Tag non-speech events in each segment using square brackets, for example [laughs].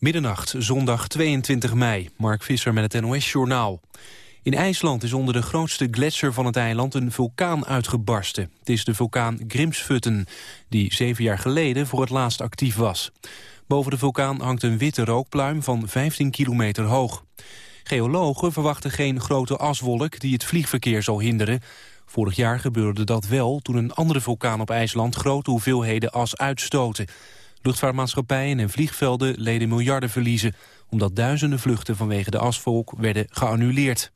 Middernacht, zondag 22 mei. Mark Visser met het NOS-journaal. In IJsland is onder de grootste gletsjer van het eiland een vulkaan uitgebarsten. Het is de vulkaan Grimsvötn, die zeven jaar geleden voor het laatst actief was. Boven de vulkaan hangt een witte rookpluim van 15 kilometer hoog. Geologen verwachten geen grote aswolk die het vliegverkeer zal hinderen. Vorig jaar gebeurde dat wel toen een andere vulkaan op IJsland grote hoeveelheden as uitstoten. Luchtvaartmaatschappijen en vliegvelden leden miljarden verliezen... omdat duizenden vluchten vanwege de asvolk werden geannuleerd.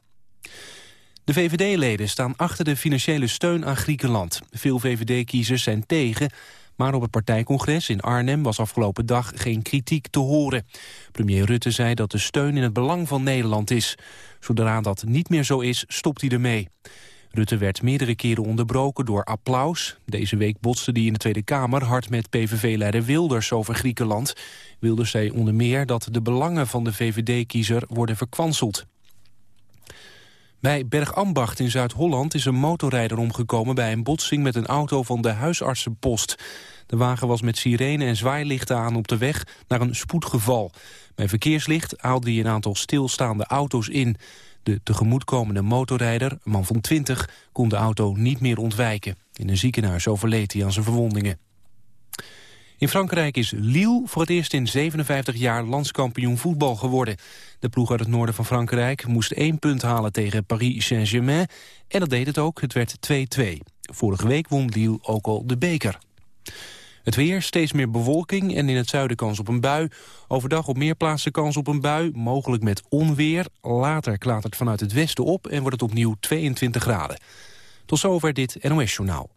De VVD-leden staan achter de financiële steun aan Griekenland. Veel VVD-kiezers zijn tegen, maar op het partijcongres in Arnhem was afgelopen dag geen kritiek te horen. Premier Rutte zei dat de steun in het belang van Nederland is. Zodra dat niet meer zo is, stopt hij ermee. Rutte werd meerdere keren onderbroken door applaus. Deze week botste hij in de Tweede Kamer hard met PVV-leider Wilders over Griekenland. Wilders zei onder meer dat de belangen van de VVD-kiezer worden verkwanseld. Bij Bergambacht in Zuid-Holland is een motorrijder omgekomen... bij een botsing met een auto van de huisartsenpost. De wagen was met sirene en zwaailichten aan op de weg naar een spoedgeval. Bij verkeerslicht haalde hij een aantal stilstaande auto's in. De tegemoetkomende motorrijder, een man van 20, kon de auto niet meer ontwijken. In een ziekenhuis overleed hij aan zijn verwondingen. In Frankrijk is Lille voor het eerst in 57 jaar landskampioen voetbal geworden. De ploeg uit het noorden van Frankrijk moest één punt halen tegen Paris Saint-Germain. En dat deed het ook, het werd 2-2. Vorige week won Lille ook al de beker. Het weer, steeds meer bewolking en in het zuiden kans op een bui. Overdag op meer plaatsen kans op een bui, mogelijk met onweer. Later klaart het vanuit het westen op en wordt het opnieuw 22 graden. Tot zover dit NOS-journaal.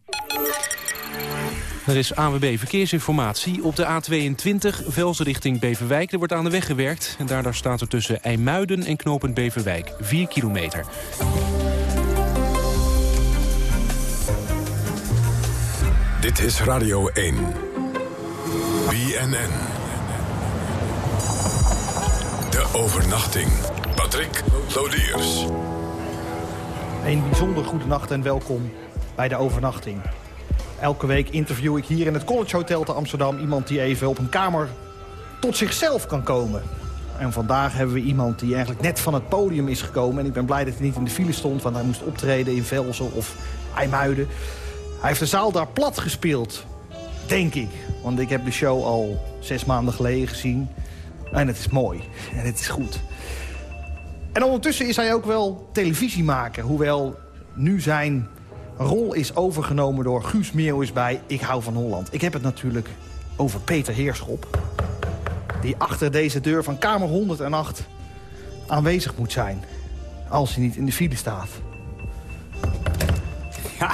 Er is ANWB Verkeersinformatie. Op de A22 Velsen richting Beverwijk. Er wordt aan de weg gewerkt. En daardoor staat er tussen IJmuiden en Knopend Beverwijk 4 kilometer. Dit is Radio 1. BNN. De overnachting. Patrick Lodiers. Een bijzonder goede nacht en welkom bij de overnachting. Elke week interview ik hier in het College Hotel te Amsterdam... iemand die even op een kamer tot zichzelf kan komen. En vandaag hebben we iemand die eigenlijk net van het podium is gekomen. En ik ben blij dat hij niet in de file stond, want hij moest optreden in Velsen of IJmuiden. Hij heeft de zaal daar plat gespeeld, denk ik. Want ik heb de show al zes maanden geleden gezien. En het is mooi. En het is goed. En ondertussen is hij ook wel televisiemaker. Hoewel nu zijn rol is overgenomen door Guus Meeuwis bij Ik hou van Holland. Ik heb het natuurlijk over Peter Heerschop. Die achter deze deur van kamer 108 aanwezig moet zijn. Als hij niet in de file staat. Ja,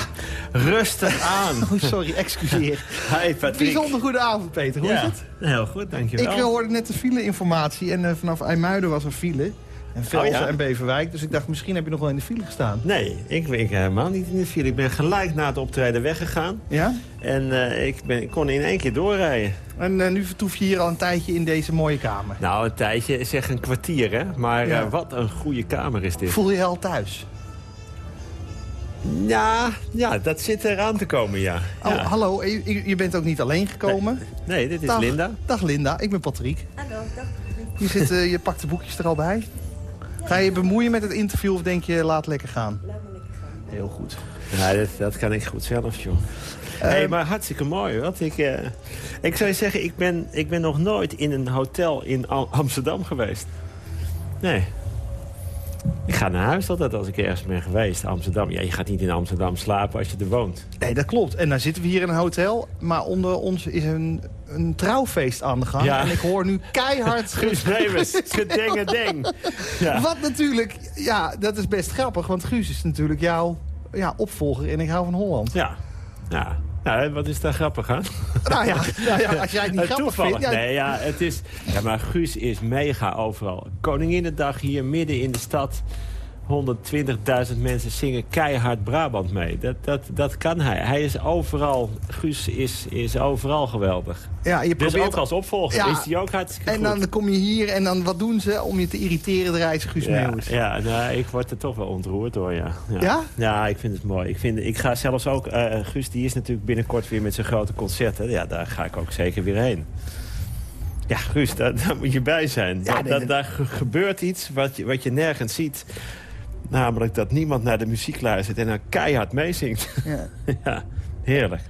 rustig aan. Oh, sorry, excuseer. Hi Patrick. Bijzonder goede avond, Peter. Hoe is het? Heel goed, dankjewel. Ik hoorde net de file-informatie en uh, vanaf IJmuiden was er file. En Velsen Oh, ja? en Beverwijk. Dus ik dacht, misschien heb je nog wel in de file gestaan. Nee, ik ben helemaal niet in de file. Ik ben gelijk na het optreden weggegaan. Ja? En eh, ik, ben, ik kon in één keer doorrijden. En eh, nu vertoef je hier al een tijdje in deze mooie kamer. Nou, een tijdje, zeg een kwartier, hè. Maar Ja. eh, wat een goede kamer is dit. Voel je je al thuis? Ja, ja, dat zit eraan te komen, ja. Oh, ja. hallo, je, je bent ook niet alleen gekomen. Nee, dit is Dag. Linda. Dag Linda, ik ben Patrick. Hallo, dag. Je, zit, eh, je pakt de boekjes er al bij. Ga je bemoeien met het interview of denk je laat lekker gaan? Laat me lekker gaan. Heel goed. Ja, dat, dat kan ik goed zelf, joh. hey, maar hartstikke mooi, want ik, eh, ik zou je zeggen, ik ben, ik ben nog nooit in een hotel in Am- Amsterdam geweest. Nee. Ga naar huis altijd als ik ergens ben geweest, Amsterdam. Ja, je gaat niet in Amsterdam slapen als je er woont. Nee, dat klopt. En dan zitten we hier in een hotel. Maar onder ons is een, een trouwfeest aan de gang. Ja. En ik hoor nu keihard... [laughs] Guus Meeuwis. [laughs] Ja. Wat natuurlijk... Ja, dat is best grappig. Want Guus is natuurlijk jouw ja, opvolger in Ik hou van Holland. Ja. Ja. Nou, wat is daar grappig aan? [laughs] Nou ja, nou ja, als jij het niet grappig Toevallig. vindt... Ja, Nee, ja, het is... Ja, maar Guus is mega overal. Koninginnedag hier midden in de stad. 120.000 mensen zingen keihard Brabant mee. Dat, dat, dat kan hij. Hij is overal... Guus is, is overal geweldig. ja, je Dus probeert... ook als opvolger Ja. is hij ook hartstikke En goed. dan kom je hier en dan wat doen ze om je te irriteren? De reizen Guus ja, Meeuwis. ja nou, ik word er toch wel ontroerd door, ja. Ja? Ja? Ja, ik vind het mooi. Ik, vind, ik ga zelfs ook... eh, Guus die is natuurlijk binnenkort weer met zijn grote concerten. Ja, daar ga ik ook zeker weer heen. Ja, Guus, daar, daar moet je bij zijn. Ja, Dat- nee, dat, daar ge- gebeurt iets wat je, wat je nergens ziet. Namelijk dat niemand naar de muziek luistert en dan keihard meezingt. Ja. [laughs] ja, heerlijk.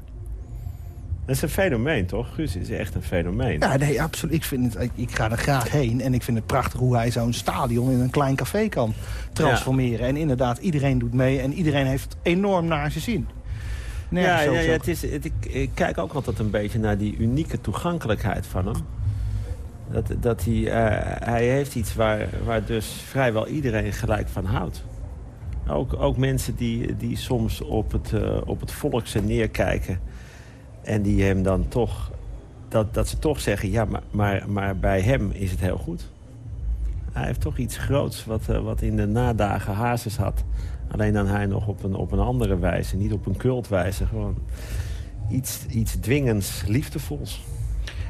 Dat is een fenomeen, toch? Guus is echt een fenomeen. Ja, nee, absoluut. Ik, vind het, ik, ik ga er graag heen. En ik vind het prachtig hoe hij zo'n stadion in een klein café kan transformeren. En inderdaad, iedereen doet mee. En iedereen heeft enorm naar zijn zin. Ja, Nergens ja, het is, het, ik, ik kijk ook altijd een beetje naar die unieke toegankelijkheid van hem. Dat, dat hij, eh, hij heeft iets waar, waar dus vrijwel iedereen gelijk van houdt. Ook, ook mensen die, die soms op het, eh, op het volkse neerkijken... en die hem dan toch... dat, dat ze toch zeggen, ja, maar, maar, maar bij hem is het heel goed. Hij heeft toch iets groots wat, eh, wat in de nadagen Hazes had. Alleen dan hij nog op een, op een andere wijze. Niet op een cultwijze. Gewoon iets, iets dwingends, liefdevols.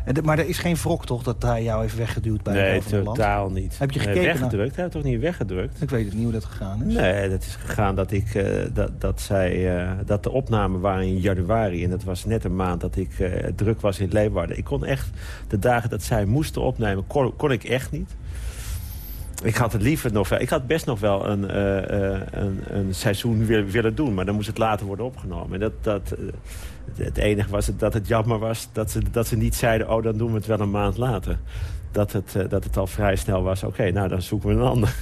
En de- maar er is geen wrok toch dat hij jou heeft weggeduwd bij nee, het het land? totaal niet. Heb je Nee, gekeken naar- weggedrukt? Hij heeft toch niet weggedrukt? Ik weet het niet hoe dat gegaan is. Nee, dat is gegaan dat, ik, eh, dat, dat, zij, eh, dat de opnamen waren in januari. En dat was net een maand dat ik eh, druk was in Leeuwarden. Ik kon echt, de dagen dat zij moesten opnemen, kon, kon ik echt niet. Ik had het liever nog wel. Ik had best nog wel een, een, een seizoen willen, willen doen. Maar dan moest het later worden opgenomen. En dat, dat, het, enige was het, dat het jammer was dat ze, dat ze niet zeiden... oh, dan doen we het wel een maand later. Dat het, eh, dat het al vrij snel was. Oké, nou, dan zoeken we een ander.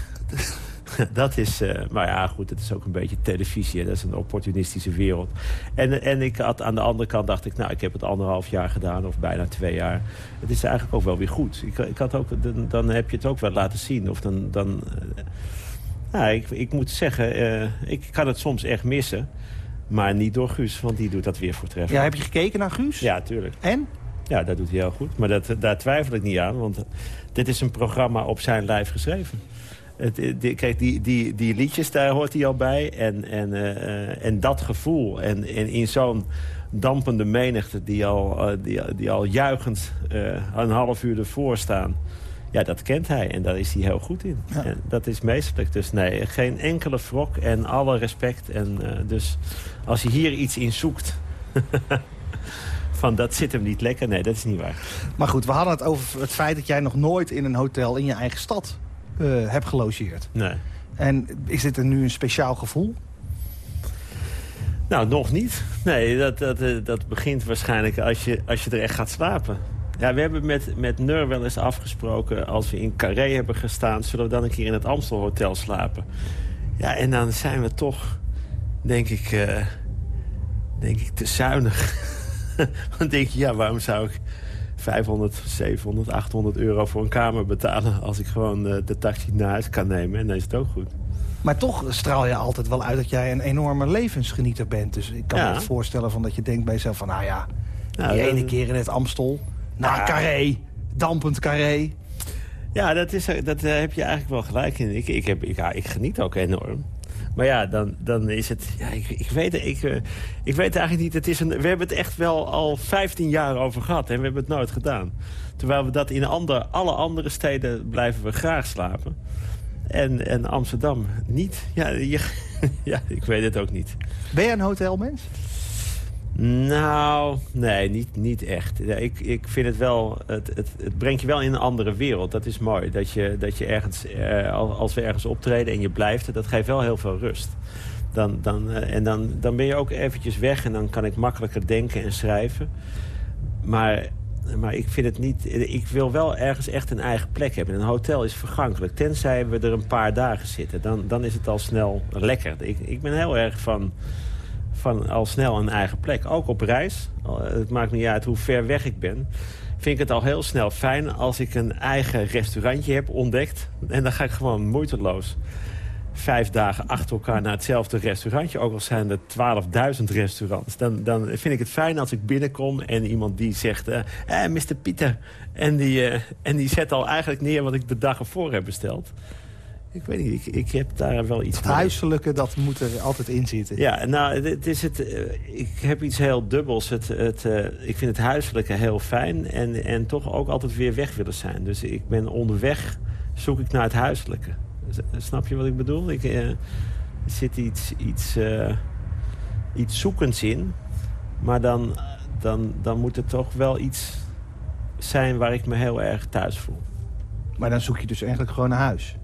[laughs] dat is... eh, maar ja, goed, het is ook een beetje televisie. Dat is een opportunistische wereld. En, en ik had aan de andere kant dacht ik... nou, ik heb het anderhalf jaar gedaan, of bijna twee jaar. Het is eigenlijk ook wel weer goed. Ik, ik had ook, dan, heb je het ook wel laten zien. Of dan... dan eh, ja, ik, ik moet zeggen, ik kan het soms echt missen. Maar niet door Guus, want die doet dat weer voortreffelijk. Ja, heb je gekeken naar Guus? Ja, tuurlijk. En? Ja, dat doet hij heel goed. Maar dat, daar twijfel ik niet aan, want dit is een programma op zijn lijf geschreven. Het, eh, die, kijk, die, die, die liedjes, daar hoort hij al bij. En, en, eh, en dat gevoel. En, en in zo'n dampende menigte die al, eh, die, die al juichend een half uur ervoor staan. Ja, dat kent hij en daar is hij heel goed in. Ja. En dat is meestelijk. Dus nee, geen enkele wrok en alle respect. En eh, dus als je hier iets in zoekt... [laughs] van dat zit hem niet lekker. Nee, dat is niet waar. Maar goed, we hadden het over het feit dat jij nog nooit in een hotel in je eigen stad eh, hebt gelogeerd. Nee. En is dit er nu een speciaal gevoel? Nou, nog niet. Nee, dat, dat, eh, dat begint waarschijnlijk als je, als je er echt gaat slapen. Ja, we hebben met, met Nur wel eens afgesproken... als we in Carré hebben gestaan... zullen we dan een keer in het Amstel Hotel slapen. Ja, en dan zijn we toch, denk ik, eh, denk ik te zuinig. [laughs] dan denk je, ja, waarom zou ik 500, 700, 800 euro voor een kamer betalen... als ik gewoon eh, de taxi naar huis kan nemen? En dan is het ook goed. Maar toch straal je altijd wel uit dat jij een enorme levensgenieter bent. Dus ik kan Ja. me voorstellen van dat je denkt bij jezelf van... nou ja, Nou, die ene keer in het Amstel, naar Ja. Carré, dampend Carré. Ja, dat, is, dat eh, heb je eigenlijk wel gelijk in. Ik, ik, heb, ik, ja, ik geniet ook enorm. Maar ja, dan, dan is het... Ja, ik, ik, weet, het- ik, eh, ik weet eigenlijk niet... Het is een, we hebben het echt wel al 15 jaar over gehad. En we hebben het nooit gedaan. Terwijl we dat in ander, alle andere steden blijven we graag slapen. En, en Amsterdam niet. Ja, je, [laughs] ja, ik weet het ook niet. Ben jij een hotelmens? Nou, nee, niet, niet echt. Ik, ik vind het wel, het, het, het brengt je wel in een andere wereld. Dat is mooi. Dat je, dat je ergens, eh, al- als we ergens optreden en je blijft dat geeft wel heel veel rust. Dan, dan, eh, en dan, dan ben je ook eventjes weg en dan kan ik makkelijker denken en schrijven. Maar, maar ik vind het niet... Ik wil wel ergens echt een eigen plek hebben. Een hotel is vergankelijk. Tenzij we er een paar dagen zitten. Dan, dan is het al snel lekker. Ik, ik ben heel erg van van al snel een eigen plek. Ook op reis. Het maakt niet uit hoe ver weg ik ben. Vind ik het al heel snel fijn als ik een eigen restaurantje heb ontdekt. En dan ga ik gewoon moeiteloos vijf dagen achter elkaar naar hetzelfde restaurantje. Ook al zijn er 12.000 restaurants. Dan, dan vind ik het fijn als ik binnenkom en iemand die zegt... eh eh, Mr. Pieter. En die, eh, en die zet al eigenlijk neer wat ik de dag ervoor heb besteld. Ik weet niet, ik, ik heb daar wel iets Het mee. huiselijke, dat moet er altijd in zitten. Ja, nou, het, het is het, eh, ik heb iets heel dubbels. Het, het, eh, ik vind het huiselijke heel fijn en, en toch ook altijd weer weg willen zijn. Dus ik ben onderweg, zoek ik naar het huiselijke. Snap je wat ik bedoel? Ik, eh, er zit iets, iets, eh, iets zoekends in. Maar dan, dan, dan moet er toch wel iets zijn waar ik me heel erg thuis voel. Maar dan zoek je dus eigenlijk gewoon een huis.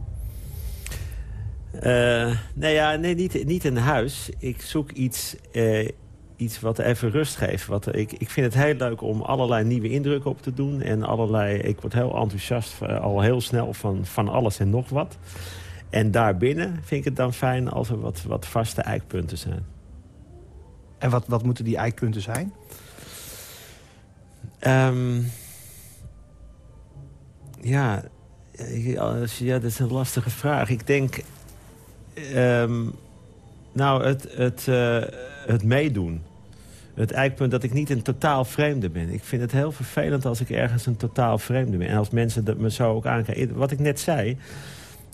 Uh, nee, ja, nee niet, niet een huis. Ik zoek iets, uh, iets wat even rust geeft. Wat, ik, ik vind het heel leuk om allerlei nieuwe indrukken op te doen. En allerlei, ik word heel enthousiast uh, al heel snel van, van alles en nog wat. En daarbinnen vind ik het dan fijn als er wat, wat vaste eikpunten zijn. En wat, wat moeten die eikpunten zijn? Um, ja, ja, dat is een lastige vraag. Ik denk... Um, nou, het, het, uh, het meedoen. Het eikpunt dat ik niet een totaal vreemde ben. Ik vind het heel vervelend als ik ergens een totaal vreemde ben. En als mensen dat me zo ook aankijken. Wat ik net zei...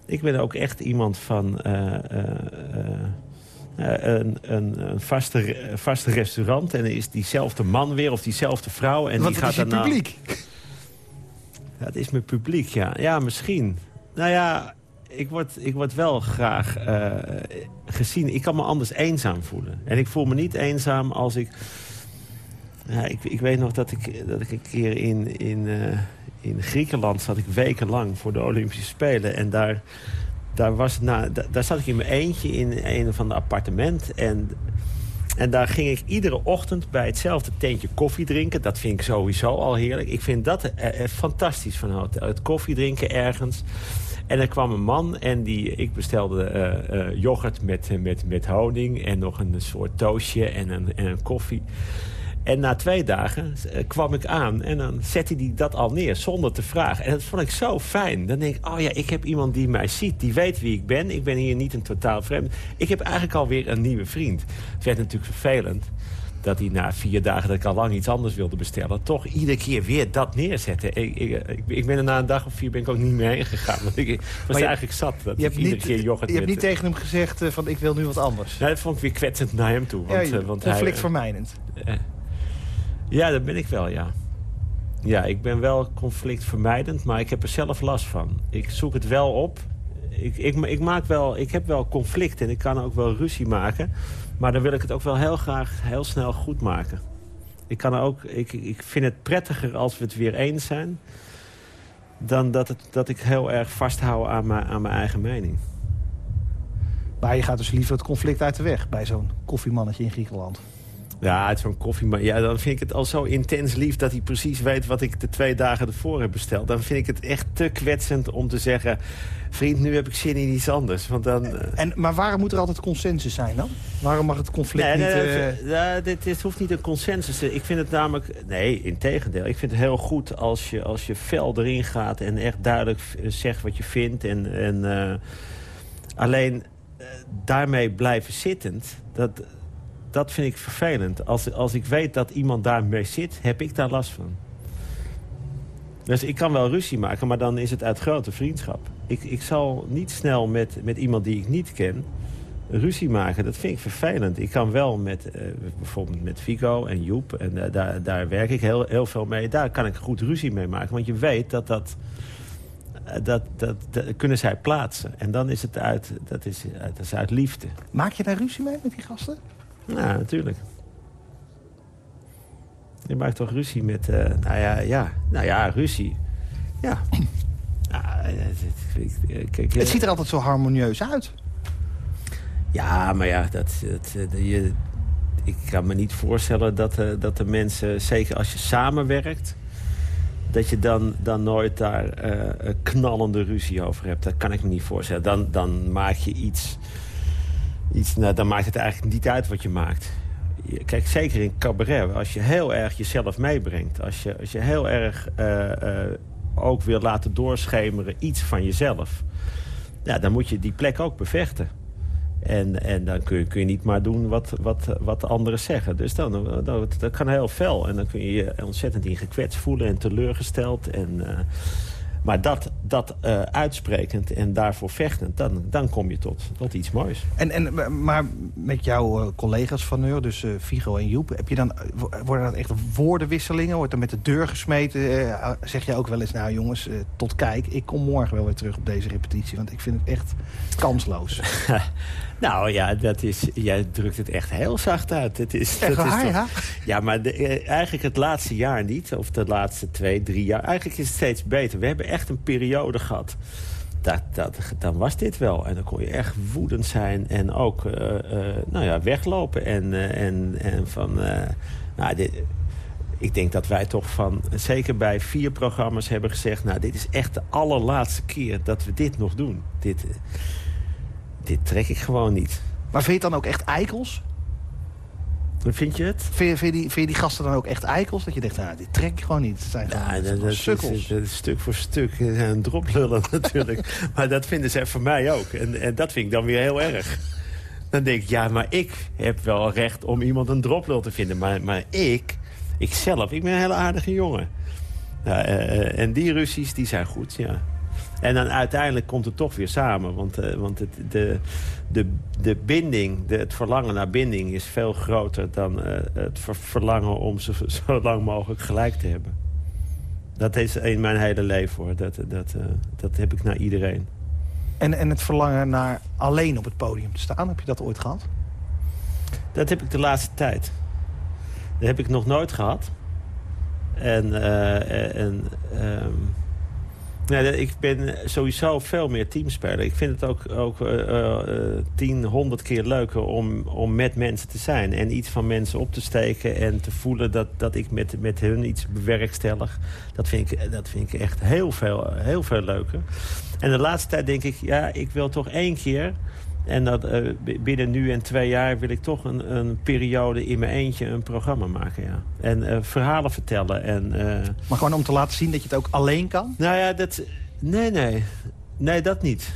Ik ben ook echt iemand van... Uh, uh, een, een, een vaste, vaste restaurant. En dan is diezelfde man weer of diezelfde vrouw. En Want die gaat is je publiek. Dat is mijn publiek, ja. Ja, misschien. Nou ja, ik word, ik word wel graag uh, gezien. Ik kan me anders eenzaam voelen. En ik voel me niet eenzaam als ik... Ja, ik, ik weet nog dat ik, dat ik een keer in, in, uh, in Griekenland zat ik wekenlang voor de Olympische Spelen. En daar, daar, was, nou, daar, zat ik in mijn eentje in een van de appartementen. En en daar ging ik iedere ochtend bij hetzelfde tentje koffie drinken. Dat vind ik sowieso al heerlijk. Ik vind dat eh, eh, fantastisch van hotel. Het koffie drinken ergens. En er kwam een man en die, ik bestelde uh, yoghurt met, met, met honing... en nog een soort toastje en een, en een koffie. En na twee dagen kwam ik aan en dan zette hij dat al neer zonder te vragen. En dat vond ik zo fijn. Dan denk ik, oh ja, ik heb iemand die mij ziet, die weet wie ik ben. Ik ben hier niet een totaal vreemd. Ik heb eigenlijk alweer een nieuwe vriend. Het werd natuurlijk vervelend dat hij na vier dagen dat ik al lang iets anders wilde bestellen... toch iedere keer weer dat neerzetten. Ik, ik, ik ben er na een dag of vier ben ik ook niet meer heen gegaan. Want ik was je, eigenlijk zat dat je ik iedere keer yoghurt Je hebt niet tegen hem gezegd uh, van ik wil nu wat anders? Nee, dat vond ik weer kwetsend naar hem toe. Want, ja, uh, want conflictvermijdend. Hij, uh, ja, dat ben ik wel, ja. Ja, ik ben wel conflictvermijdend, maar ik heb er zelf last van. Ik zoek het wel op. Ik, ik, ik, maak wel, ik heb wel conflict en ik kan ook wel ruzie maken. Maar dan wil ik het ook wel heel graag heel snel goed maken. Ik, kan ook, ik, ik vind het prettiger als we het weer eens zijn... dan dat, het, dat ik heel erg vasthoud aan aan mijn eigen mening. Maar je gaat dus liever het conflict uit de weg... bij zo'n koffiemannetje in Griekenland. Ja, het is zo'n koffie. Maar ja, dan vind ik het al zo intens lief dat hij precies weet wat ik de twee dagen ervoor heb besteld. Dan vind ik het echt te kwetsend om te zeggen... vriend, nu heb ik zin in iets anders. Want dan, uh... en, maar waarom moet er altijd consensus zijn dan? Waarom mag het conflict nee, niet... Nee, uh... nee, dit, dit hoeft niet een consensus te Ik vind het namelijk... Nee, in tegendeel. Ik vind het heel goed als je, als je fel erin gaat... en echt duidelijk zegt wat je vindt. En, en, uh, alleen daarmee blijven zittend... Dat, dat vind ik vervelend. Als, als ik weet dat iemand daarmee zit, heb ik daar last van. Dus ik kan wel ruzie maken, maar dan is het uit grote vriendschap. Ik, ik zal niet snel met, met iemand die ik niet ken ruzie maken. Dat vind ik vervelend. Ik kan wel met uh, bijvoorbeeld met Vigo en Joep, en uh, daar, daar werk ik heel, heel veel mee. Daar kan ik goed ruzie mee maken, want je weet dat dat... Dat, dat, dat, kunnen zij plaatsen. En dan is het uit, dat is, dat is uit liefde. Maak je daar ruzie mee met die gasten? Ja, natuurlijk. Je maakt toch ruzie met... Uh, nou ja, ja. Nou ja, ruzie. Ja. Ah, kijk, het ziet er altijd zo harmonieus uit. Ja, maar ja, dat, dat, je, ik kan me niet voorstellen dat, uh, dat de mensen... Zeker als je samenwerkt... dat je dan, dan nooit daar uh, knallende ruzie over hebt. Dat kan ik me niet voorstellen. Dan, dan maak je iets nou, dan maakt het eigenlijk niet uit wat je maakt. Kijk, zeker in cabaret, als je heel erg jezelf meebrengt... als je, als je heel erg uh, uh, ook wil laten doorschemeren iets van jezelf... Ja, dan moet je die plek ook bevechten. En, en dan kun je, kun je niet maar doen wat, wat, wat de anderen zeggen. Dus dan, dat kan heel fel. En dan kun je je ontzettend in gekwetst voelen en teleurgesteld. En, uh, Maar dat, dat uh, uitsprekend en daarvoor vechtend, dan, dan kom je tot, tot iets moois. En, en, maar met jouw uh, collega's van Neur, dus uh, Vigo en Joep... Heb je dan, worden dat echt woordenwisselingen? Wordt er met de deur gesmeten? zeg je ook wel eens, nou jongens, tot kijk... ik kom morgen wel weer terug op deze repetitie. Want ik vind het echt kansloos. [laughs] nou ja, dat is, jij drukt het echt heel zacht uit. Het is, echt dat waar, is toch, ja? Ja, maar de, eigenlijk het laatste jaar niet. Of de laatste twee, drie jaar. Eigenlijk is het steeds beter. We hebben echt een periode gehad. Dat, dat, dan was dit wel. En dan kon je echt woedend zijn. En ook uh, uh, nou ja, weglopen. En, uh, en, en van... nou, dit, ik denk dat wij toch van, zeker bij vier programma's hebben gezegd... nou, dit is echt de allerlaatste keer dat we dit nog doen. Dit, dit trek ik gewoon niet. Maar vind je het dan ook echt eikels? Vind je het? Vind je, vind, je die, vind je die gasten dan ook echt eikels? Dat je denkt, nou, dit trek ik gewoon niet. Het zijn ja, dat, gewoon dat sukkels. is, dat is stuk voor stuk een droplullen [laughs] natuurlijk. maar dat vinden ze voor mij ook. En, en dat vind ik dan weer heel erg. Dan denk ik, ja, maar ik heb wel recht om iemand een droplul te vinden. Maar, maar ik, ik zelf, ik ben een hele aardige jongen. Ja, uh, en die ruzies, die zijn goed, ja. En dan uiteindelijk komt het toch weer samen. Want, uh, want het, de, de, de binding, de, het verlangen naar binding... is veel groter dan uh, het ver verlangen om zo, [laughs] zo, lang mogelijk gelijk te hebben. Dat is in mijn hele leven, hoor. Dat, dat, uh, dat heb ik naar iedereen. En, en het verlangen naar alleen op het podium te staan, heb je dat ooit gehad? Dat heb ik de laatste tijd. Dat heb ik nog nooit gehad. En... en um, Nee, ik ben sowieso veel meer teamspeler. Ik vind het ook, ook uh, uh, tien, honderd keer leuker om, om met mensen te zijn. En iets van mensen op te steken en te voelen dat, dat ik met, met hun iets bewerkstellig. Dat vind ik, dat vind ik echt heel veel, heel veel leuker. En de laatste tijd denk ik, ja, ik wil toch één keer... En dat, uh, binnen nu en twee jaar wil ik toch een, een periode in mijn eentje een programma maken. Ja. En uh, verhalen vertellen. En, uh... Maar gewoon om te laten zien dat je het ook alleen kan? Nou ja, dat... Nee, nee. Nee, dat niet.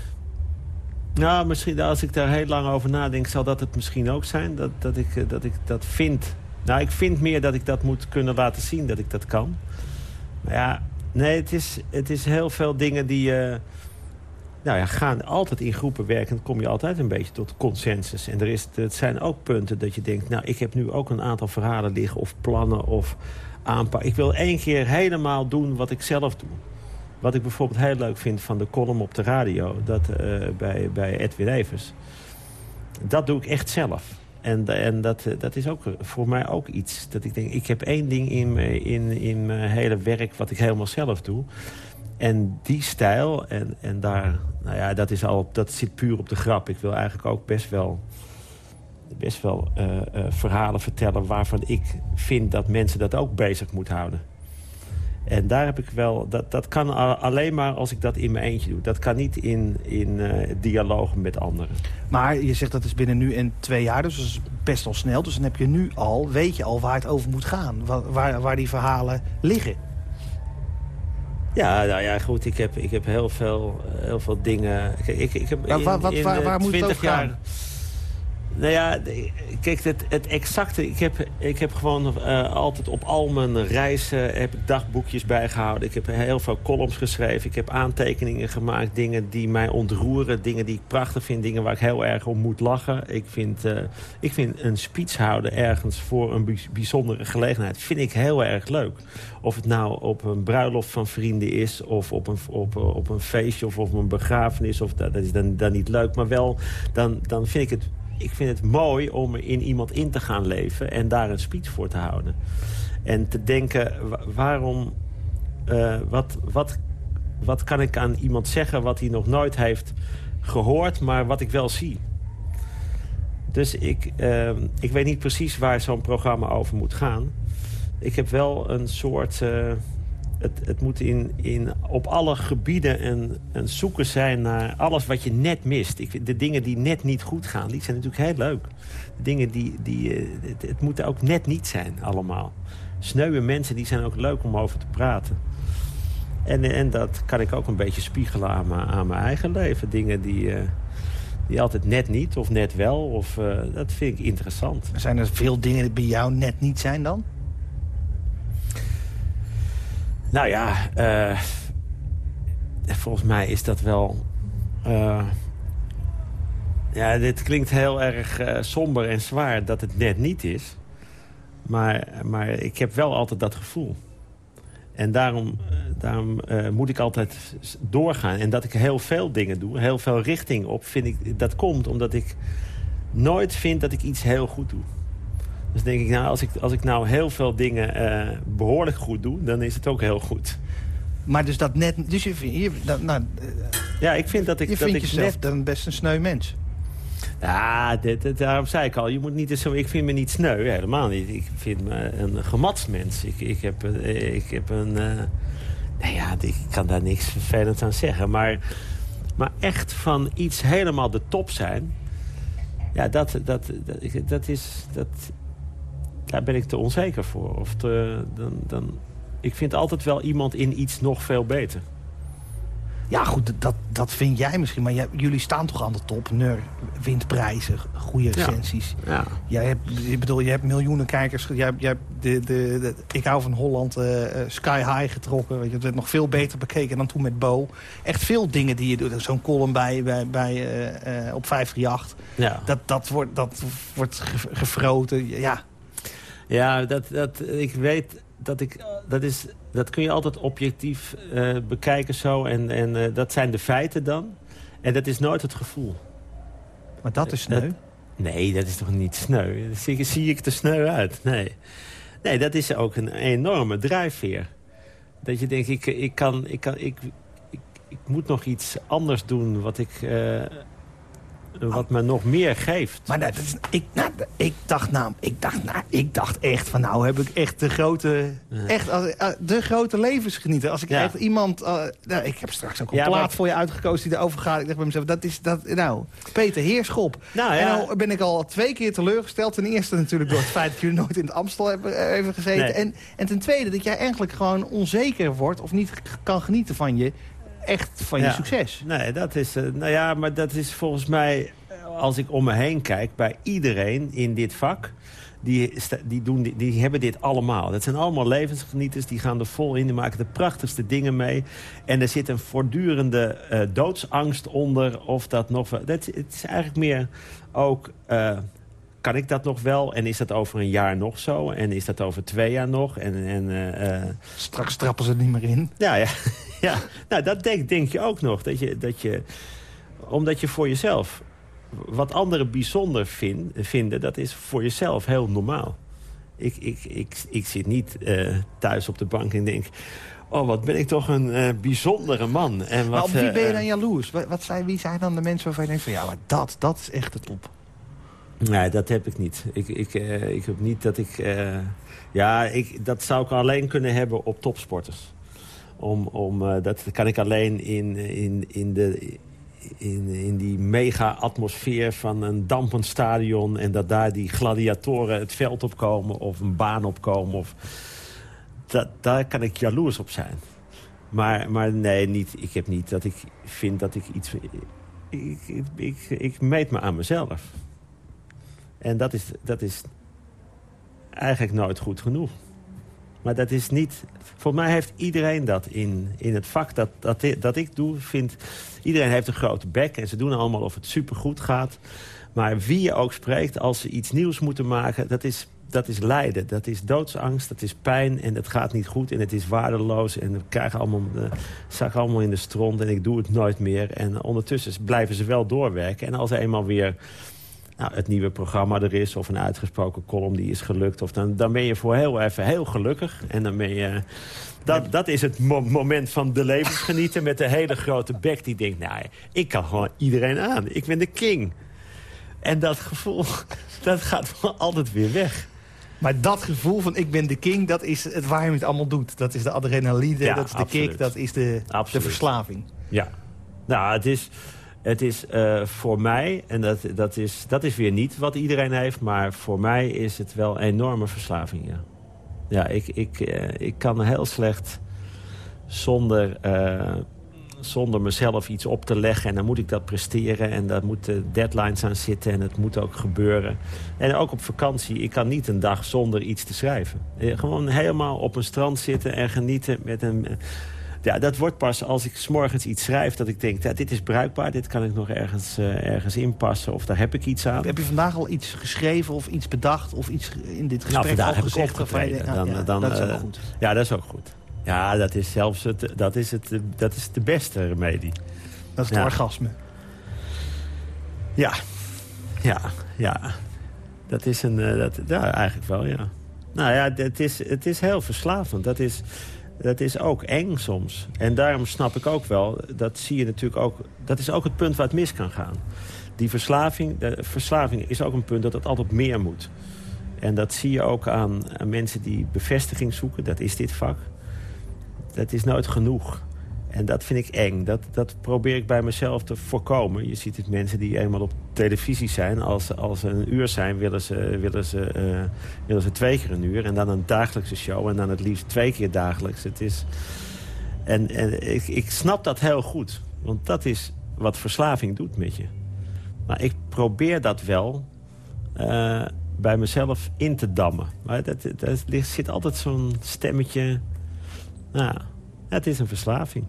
Nou, misschien als ik daar heel lang over nadenk... zal dat het misschien ook zijn. Dat, dat, ik, dat ik dat vind. Nou, ik vind meer dat ik dat moet kunnen laten zien. Dat ik dat kan. Maar ja, nee, het is, het is heel veel dingen die... Nou ja, gaan altijd in groepen werken, kom je altijd een beetje tot consensus. En er, is, het zijn ook punten dat je denkt... nou, ik heb nu ook een aantal verhalen liggen of plannen of aanpak. Ik wil één keer helemaal doen wat ik zelf doe. Wat ik bijvoorbeeld heel leuk vind van de column op de radio... Dat, uh, bij, bij Edwin Evers. Dat doe ik echt zelf. En, en dat, dat is ook voor mij ook iets. Dat ik denk, ik heb één ding in, in, in mijn hele werk wat ik helemaal zelf doe... En die stijl, en, en daar, nou ja, dat, is al, dat zit puur op de grap. Ik wil eigenlijk ook best wel, best wel uh, uh, verhalen vertellen... waarvan ik vind dat mensen dat ook bezig moeten houden. En daar heb ik wel... Dat, dat kan alleen maar als ik dat in mijn eentje doe. Dat kan niet in, in uh, dialogen met anderen. Maar je zegt dat is binnen nu en twee jaar, dus dat is best wel snel. Dus dan heb je nu al, weet je al waar het over moet gaan. Waar, waar die verhalen liggen. Ja, nou ja, goed. Ik heb, ik heb heel, veel, heel veel dingen... Kijk, ik, ik heb waar, wat, in, in waar, moet het over jaar? Nou ja, kijk, het, het exacte... Ik heb, ik heb gewoon uh, altijd op al mijn reizen heb ik dagboekjes bijgehouden. Ik heb heel veel columns geschreven. Ik heb aantekeningen gemaakt. Dingen die mij ontroeren. Dingen die ik prachtig vind. Dingen waar ik heel erg om moet lachen. Ik vind, uh, ik vind een speech houden ergens voor een bijzondere gelegenheid... vind ik heel erg leuk. Of het nou op een bruiloft van vrienden is... of op een, op, op een feestje of op een begrafenis. Of, dat, dat is dan, dan niet leuk. Maar wel, dan, dan vind ik het ik vind het mooi om in iemand in te gaan leven... en daar een speech voor te houden. En te denken, waarom... Uh, wat, wat, wat kan ik aan iemand zeggen wat hij nog nooit heeft gehoord... maar wat ik wel zie? Dus ik, uh, ik weet niet precies waar zo'n programma over moet gaan. Ik heb wel een soort... Uh, het, het moet in, in, op alle gebieden een, een zoeken zijn naar alles wat je net mist. Ik, de dingen die net niet goed gaan, die zijn natuurlijk heel leuk. De dingen die... die het, het moet ook net niet zijn, allemaal. Sneuwe mensen, die zijn ook leuk om over te praten. En, en dat kan ik ook een beetje spiegelen aan mijn, aan mijn eigen leven. Dingen die, uh, die altijd net niet of net wel. Of, uh, dat vind ik interessant. Zijn er veel dingen die bij jou net niet zijn dan? Nou ja, uh, volgens mij is dat wel... eh, ja, dit klinkt heel erg eh, somber en zwaar dat het net niet is. Maar, maar ik heb wel altijd dat gevoel. En daarom, eh, daarom eh, moet ik altijd doorgaan. En dat ik heel veel dingen doe, heel veel richting op, vind ik, dat komt omdat ik nooit vind dat ik iets heel goed doe. Dus denk ik, nou, als ik, als ik nou heel veel dingen eh, behoorlijk goed doe, dan is het ook heel goed. Maar dus dat net... Dus je, vind- je, dat, nou, eh, Ja, ik vind dat ik, je dat vindt ik jezelf net... dan best een sneu mens. Ja, dit, dit- daarom zei ik al, je moet niet zo. Ik vind me niet sneu, helemaal niet. Ik vind me een gematsmens. Ik, ik heb, eh, ik heb een... nou ja, ik kan daar niks vervelends aan zeggen. Maar, maar echt van iets helemaal de top zijn... Ja, dat, dat, dat, dat is... Dat, daar ben ik te onzeker voor. Of te, dan, dan, ik vind altijd wel iemand in iets nog veel beter. Ja, goed, dat, dat vind jij misschien. Maar jij- jullie staan toch aan de top. Neur, wint prijzen, goede recensies. Ja. Jij hebt, ik bedoel, je hebt miljoenen kijkers. Jij, jij hebt de, de, de- ik hou van Holland eh, eh, Sky High getrokken. Weet je, het werd nog veel beter bekeken dan toen met Bo. Echt veel dingen die je doet. Zo'n column bij, bij, bij, eh, eh, op 538. ja. Dat, dat wordt, dat wordt ge- gefroten. Ja, Ja, dat, dat, ik weet dat ik... Dat, is, dat kun je altijd objectief eh, bekijken zo. En, en eh, dat zijn de feiten dan. En dat is nooit het gevoel. maar dat is sneu. Dat- Nee, dat is toch niet sneu? Zie, zie ik er sneu uit? Nee. Nee, dat is ook een enorme drijfveer. Dat je denkt, ik, ik, kan, ik, kan, ik, ik, ik moet nog iets anders doen... wat, ik, eh, wat me nog meer geeft. Maar dat is, ik, nou, ik, dacht, nou, ik, dacht, nou, ik dacht echt van nou heb ik echt de grote, echt, als- eh, de grote levensgenieter. Als ik Ja. echt iemand... eh, nou, ik heb straks ook een Ja, plaat maar- voor je uitgekozen die erover gaat. Ik dacht bij mezelf, dat is... Dat, nou, Peter Heerschop. Nou En nou ben ik al twee keer teleurgesteld. Ten eerste natuurlijk door het feit dat jullie nooit in het Amstel hebben, eh, hebben gezeten. Nee. En, en ten tweede dat jij eigenlijk gewoon onzeker wordt... of niet kan genieten van je, echt van je succes. Nee, dat is, eh, nou ja, maar dat is volgens mij, eh, als ik om me heen kijk, bij iedereen in dit vak, die, die, doen, die, hebben dit allemaal. Dat zijn allemaal levensgenieters, die gaan er vol in, die maken de prachtigste dingen mee. En er zit een voortdurende eh, doodsangst onder, of dat nog. Dat, het is eigenlijk meer ook, kan ik dat nog wel? En is dat over een jaar nog zo? En is dat over twee jaar nog? En, en eh, eh, Straks trappen ze niet meer in. ja, ja. [laughs] ja. Nou, dat denk, denk je ook nog. Dat je, dat je, omdat je voor jezelf... Wat anderen bijzonder vind, vinden, dat is voor jezelf heel normaal. Ik, ik, ik, ik zit niet eh, thuis op de bank en denk... Oh, wat ben ik toch een bijzondere man. En wat, maar op wie ben je dan jaloers? Wat, wat zijn, wie zijn dan de mensen waarvan je denkt van... ja, maar dat, dat is echt de top. Nee, dat heb ik niet. Ik, ik, eh, ik heb niet dat ik... eh, ja, ik, dat zou ik alleen kunnen hebben op topsporters. Om, om, eh, dat kan ik alleen in, in, in, de, in, in die mega-atmosfeer van een dampend stadion... en dat daar die gladiatoren het veld opkomen of een baan opkomen. Of, dat, daar kan ik jaloers op zijn. Maar, maar nee, niet, ik heb niet dat ik vind dat ik iets... Ik, ik, ik, ik meet me aan mezelf. En dat is, dat is eigenlijk nooit goed genoeg. Maar dat is niet... Voor mij heeft iedereen dat in, in het vak dat, dat, ik doe. Vindt, iedereen heeft een grote bek en ze doen allemaal of het supergoed gaat. Maar wie je ook spreekt, als ze iets nieuws moeten maken... dat is, dat is lijden, dat is doodsangst, dat is pijn en het gaat niet goed... en het is waardeloos en we krijgen allemaal, uh, zakken allemaal in de stront... en ik doe het nooit meer. En ondertussen blijven ze wel doorwerken. En als er eenmaal weer nou, het nieuwe programma er is... of een uitgesproken column die is gelukt... Of dan, dan ben je voor heel even heel gelukkig. En dan ben je... Dat, dat is het mo moment van de levensgenieten... met de hele grote bek die denkt... nou, ik kan gewoon iedereen aan. Ik ben de king. En dat gevoel, [laughs] dat gaat altijd weer weg. Maar dat gevoel van ik ben de king, dat is het waar je het allemaal doet. Dat is de adrenaline, Ja, dat is de absoluut. kick, dat is de, de verslaving. Ja. Nou, het is, het is uh, voor mij, en dat, dat, is, dat is weer niet wat iedereen heeft... maar voor mij is het wel een enorme verslaving, ja. Ja, ik, ik, uh, ik kan heel slecht zonder, uh, zonder mezelf iets op te leggen... en dan moet ik dat presteren en daar moeten deadlines aan zitten... en het moet ook gebeuren. En ook op vakantie, ik kan niet een dag zonder iets te schrijven. Gewoon helemaal op een strand zitten en genieten met een ja, dat wordt pas als ik s morgens iets schrijf... dat ik denk, ja, dit is bruikbaar, dit kan ik nog ergens, uh, ergens inpassen... of daar heb ik iets aan. Heb je vandaag al iets geschreven of iets bedacht... of iets in dit nou, gesprek nou, al heb gezegd? Ik dan, ja, dan, dat is ook uh, goed. Ja, dat is ook goed. Ja, dat is zelfs het, dat is het, dat is de beste remedie. Dat is het Ja. orgasme. Ja, ja, ja. Dat is een... eh, dat, ja, eigenlijk wel, ja. Nou ja, het is, het is heel verslavend. Dat is, dat is ook eng soms. En daarom snap ik ook wel, dat zie je natuurlijk ook... dat is ook het punt waar het mis kan gaan. Die verslaving, de verslaving is ook een punt dat het altijd meer moet. En dat zie je ook aan, aan mensen die bevestiging zoeken. Dat is dit vak. Dat is nooit genoeg. En dat vind ik eng. Dat, dat probeer ik bij mezelf te voorkomen. Je ziet het mensen die eenmaal op televisie zijn. Als, als ze een uur zijn, willen ze, willen, ze, eh, willen ze twee keer een uur. En dan een dagelijkse show. En dan het liefst twee keer dagelijks. Het is... En, en ik, ik snap dat heel goed. Want dat is wat verslaving doet met je. Maar ik probeer dat wel eh, bij mezelf in te dammen. Maar dat, dat, zit altijd zo'n stemmetje... Nou, het is een verslaving.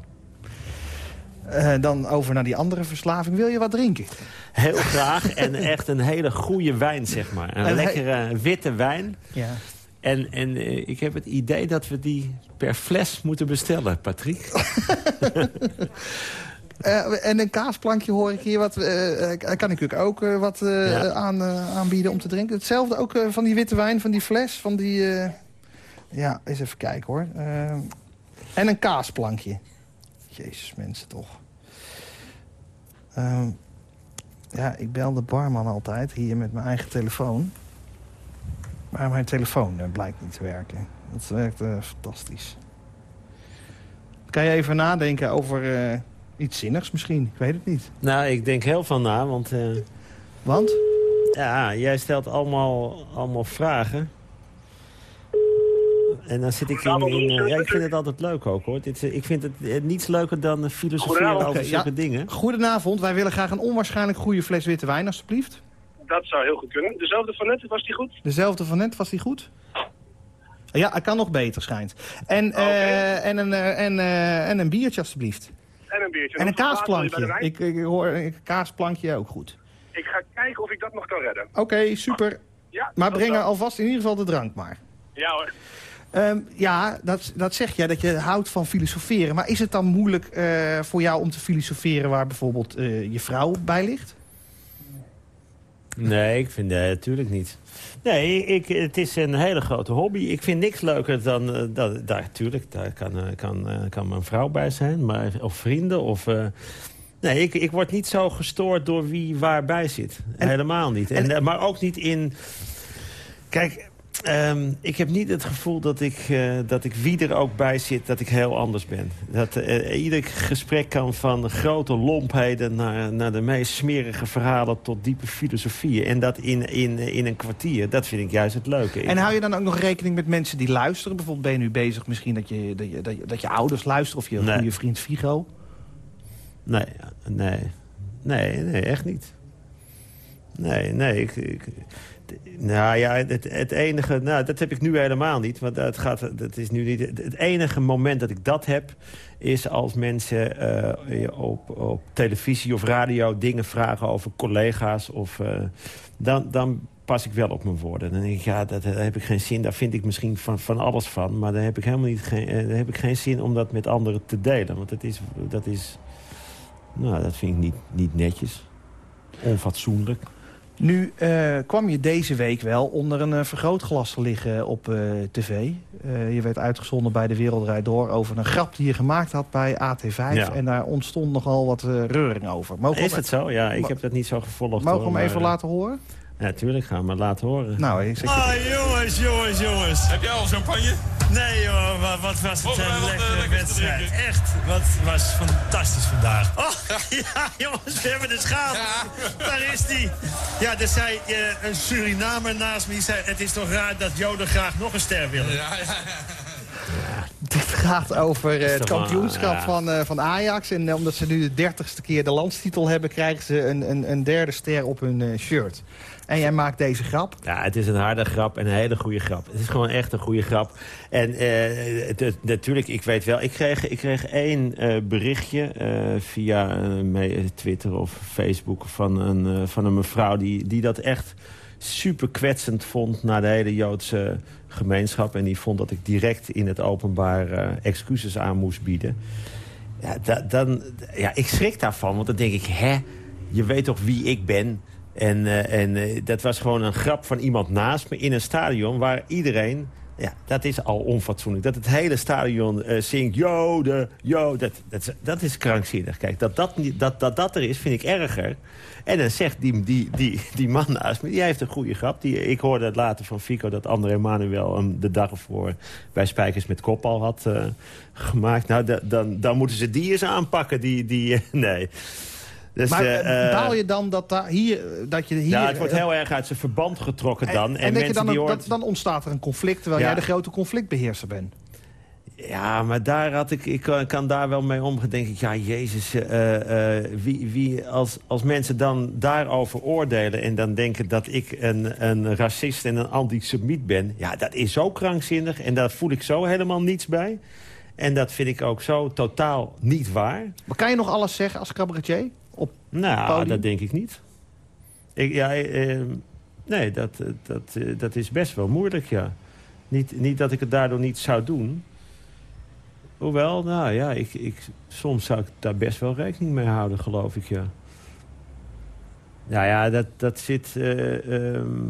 Eh, dan over naar die andere verslaving. Wil je wat drinken? Heel graag. En echt een hele goede wijn, zeg maar. Een lekkere witte wijn. Ja. En, en eh, ik heb het idee dat we die per fles moeten bestellen, Patrick. [laughs] Eh, en een kaasplankje hoor ik hier. Wat, eh, kan ik ook wat Ja. aan, aanbieden om te drinken? Hetzelfde ook van die witte wijn, van die fles, van die... Ja, eens even kijken hoor. En een kaasplankje. Jezus, mensen toch. Ehm, ja, ik bel de barman altijd hier met mijn eigen telefoon. Maar mijn telefoon eh, blijkt niet te werken. Dat werkt eh, fantastisch. Kan je even nadenken over eh, iets zinnigs misschien? Ik weet het niet. Nou, ik denk heel van na, want... Want? ja, jij stelt allemaal, allemaal vragen. En dan zit ik in... in eh, ja, ik vind het altijd leuk ook, hoor. Dit, is- ik vind het eh, niets leuker dan eh, filosoferen over zulke ja. dingen. Goedenavond, wij willen graag een onwaarschijnlijk goede fles witte wijn, alstublieft. Dat zou heel goed kunnen. Dezelfde van net, was die goed? Dezelfde van net, was die goed? Ja, hij kan nog beter, schijnt. En, eh, en, een, eh, en, eh, en een biertje, alstublieft. En een biertje. En een kaasplankje. Ik, ik hoor een kaasplankje ook goed. Ik ga kijken of ik dat nog kan redden. Oké, super. Ja, Maar breng er alvast in ieder geval de drank maar. Ja hoor. Ehm, ja, dat, dat zeg jij, dat je houdt van filosoferen. Maar is het dan moeilijk eh, voor jou om te filosoferen... waar bijvoorbeeld eh, je vrouw bij ligt? Nee, ik vind het natuurlijk niet. Nee, ik, het is een hele grote hobby. Ik vind niks leuker dan... eh, dat, daar, tuurlijk, daar kan, eh, kan, eh, kan mijn vrouw bij zijn. Maar, of vrienden. Of, eh, nee, ik, ik word niet zo gestoord door wie waarbij zit. Helemaal niet. En, eh, maar ook niet in... Kijk, ehm, ik heb niet het gevoel dat ik, eh, dat ik wie er ook bij zit... dat ik heel anders ben. Dat eh, ieder gesprek kan van grote lompheden... Naar, naar de meest smerige verhalen tot diepe filosofieën. En dat in, in, in een kwartier. Dat vind ik juist het leuke. En hou je dan ook nog rekening met mensen die luisteren? Bijvoorbeeld ben je nu bezig misschien dat je, dat je, dat je, dat je ouders luisteren... of je Nee. goede vriend Figo? Nee, nee. Nee, nee, echt niet. Nee, nee. Ik, ik- nou ja, het, het enige... Nou, dat heb ik nu helemaal niet. Want dat, gaat, dat is nu niet... Het enige moment dat ik dat heb... is als mensen eh, op, op televisie of radio dingen vragen over collega's. Of, eh, dan, dan pas ik wel op mijn woorden. Dan denk ik, ja, dat, daar heb ik geen zin. Daar vind ik misschien van, van alles van. Maar daar heb ik helemaal niet geen, eh, daar heb ik geen zin om dat met anderen te delen. Want dat is... Dat is nou, dat vind ik niet, niet netjes. Onfatsoenlijk. Nu eh, kwam je deze week wel onder een eh, vergrootglas te liggen op eh, tv. Je werd uitgezonden bij De Wereld Draait Door... over een grap die je gemaakt had bij AT5. Ja. En daar ontstond nogal wat reuring over. Mogen Is het zo? Ja, ik heb dat niet zo gevolgd. Mogen we hem even laten horen? Ja, natuurlijk gaan we maar laten horen. Nou, ik zeg... Ah, jongens, jongens, jongens. Heb jij al champagne? Nee, joh, wat, wat was het een eh, lekkere te wedstrijd. Echt, wat was fantastisch vandaag. Oh, [laughs] ja, jongens, we hebben de schaal. Daar is die. Ja, er zei eh, een Surinamer naast me, die zei... het is toch raar dat Joden graag nog een ster willen. Ja, ja, Dit gaat over eh, het kampioenschap ja. van, eh, van Ajax. En eh, omdat ze nu de dertigste keer de landstitel hebben... krijgen ze een, een, een derde ster op hun eh, shirt. En jij maakt deze grap. Ja, het is een harde grap en een hele goede grap. Het is gewoon echt een goede grap. En eh, natuurlijk, ik weet wel... Ik kreeg, ik kreeg één eh, berichtje eh, via Twitter of Facebook... van een, van een mevrouw die, die dat echt super kwetsend vond... naar de hele Joodse gemeenschap. En die vond dat ik direct in het openbaar excuses aan moest bieden. Ja, da- dan, ja, ik schrik daarvan, want dan denk ik... hè, je weet toch wie ik ben... En, eh, en eh, dat was gewoon een grap van iemand naast me in een stadion... waar iedereen, ja, dat is al onfatsoenlijk. Dat het hele stadion eh, zingt, Joden, Joden. Dat, dat, is- krankzinnig. Kijk, dat dat, dat, dat er is, vind ik erger. En dan zegt die, die, die, die man naast me, die heeft een goede grap. Die, ik hoorde het later van Fico dat André Manuel hem de dag ervoor... bij Spijkers met Kop al had gemaakt. Nou, da- dan, dan moeten ze die eens aanpakken. Die, die, [laughs] nee. Dus, Maar eh, baal je dan dat, daar, hier, dat je hier... ja, het wordt heel erg uit zijn verband getrokken dan. En, en, dat je mensen dan, die ook- hoort... dat, dan ontstaat er een conflict... terwijl Ja. jij de grote conflictbeheerser bent. Ja, maar daar had ik, ik kan, daar wel mee omgaan. denk ik, ja, jezus, wie, wie, als, als mensen dan daarover oordelen... en dan denken dat ik een, een racist en een antisemiet ben... ja, dat is zo krankzinnig en daar voel ik zo helemaal niets bij. En dat vind ik ook zo totaal niet waar. Maar kan je nog alles zeggen als cabaretier? Op Nou, dat denk ik niet. Ik, ja, eh, nee, dat, eh, dat, eh, dat is best wel moeilijk, ja. Niet, niet dat ik het daardoor niet zou doen. Hoewel, nou ja, ik, ik, soms zou ik daar best wel rekening mee houden, geloof ik, ja. Nou ja, dat, dat zit... eh, ehm, eh,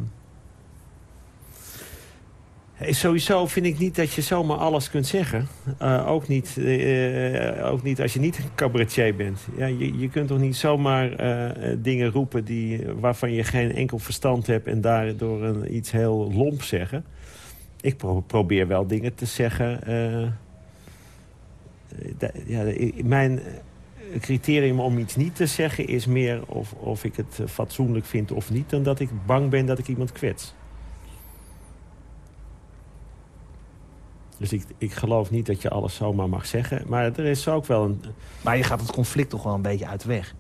Sowieso vind ik niet dat je zomaar alles kunt zeggen. Eh, ook, niet, eh, ook niet als je niet cabaretier bent. Ja, je, je kunt toch niet zomaar eh, eh, dingen roepen die, waarvan je geen enkel verstand hebt... en daardoor een, iets heel lomp zeggen. Ik pro- probeer wel dingen te zeggen. eh, eh, ja, mijn eh, criterium om iets niet te zeggen is meer of, of ik het eh, fatsoenlijk vind of niet... dan dat ik bang ben dat ik iemand kwets. Dus ik, ik geloof niet dat je alles zomaar mag zeggen. Maar er is ook wel een... Maar je gaat het conflict toch wel een beetje uit de weg.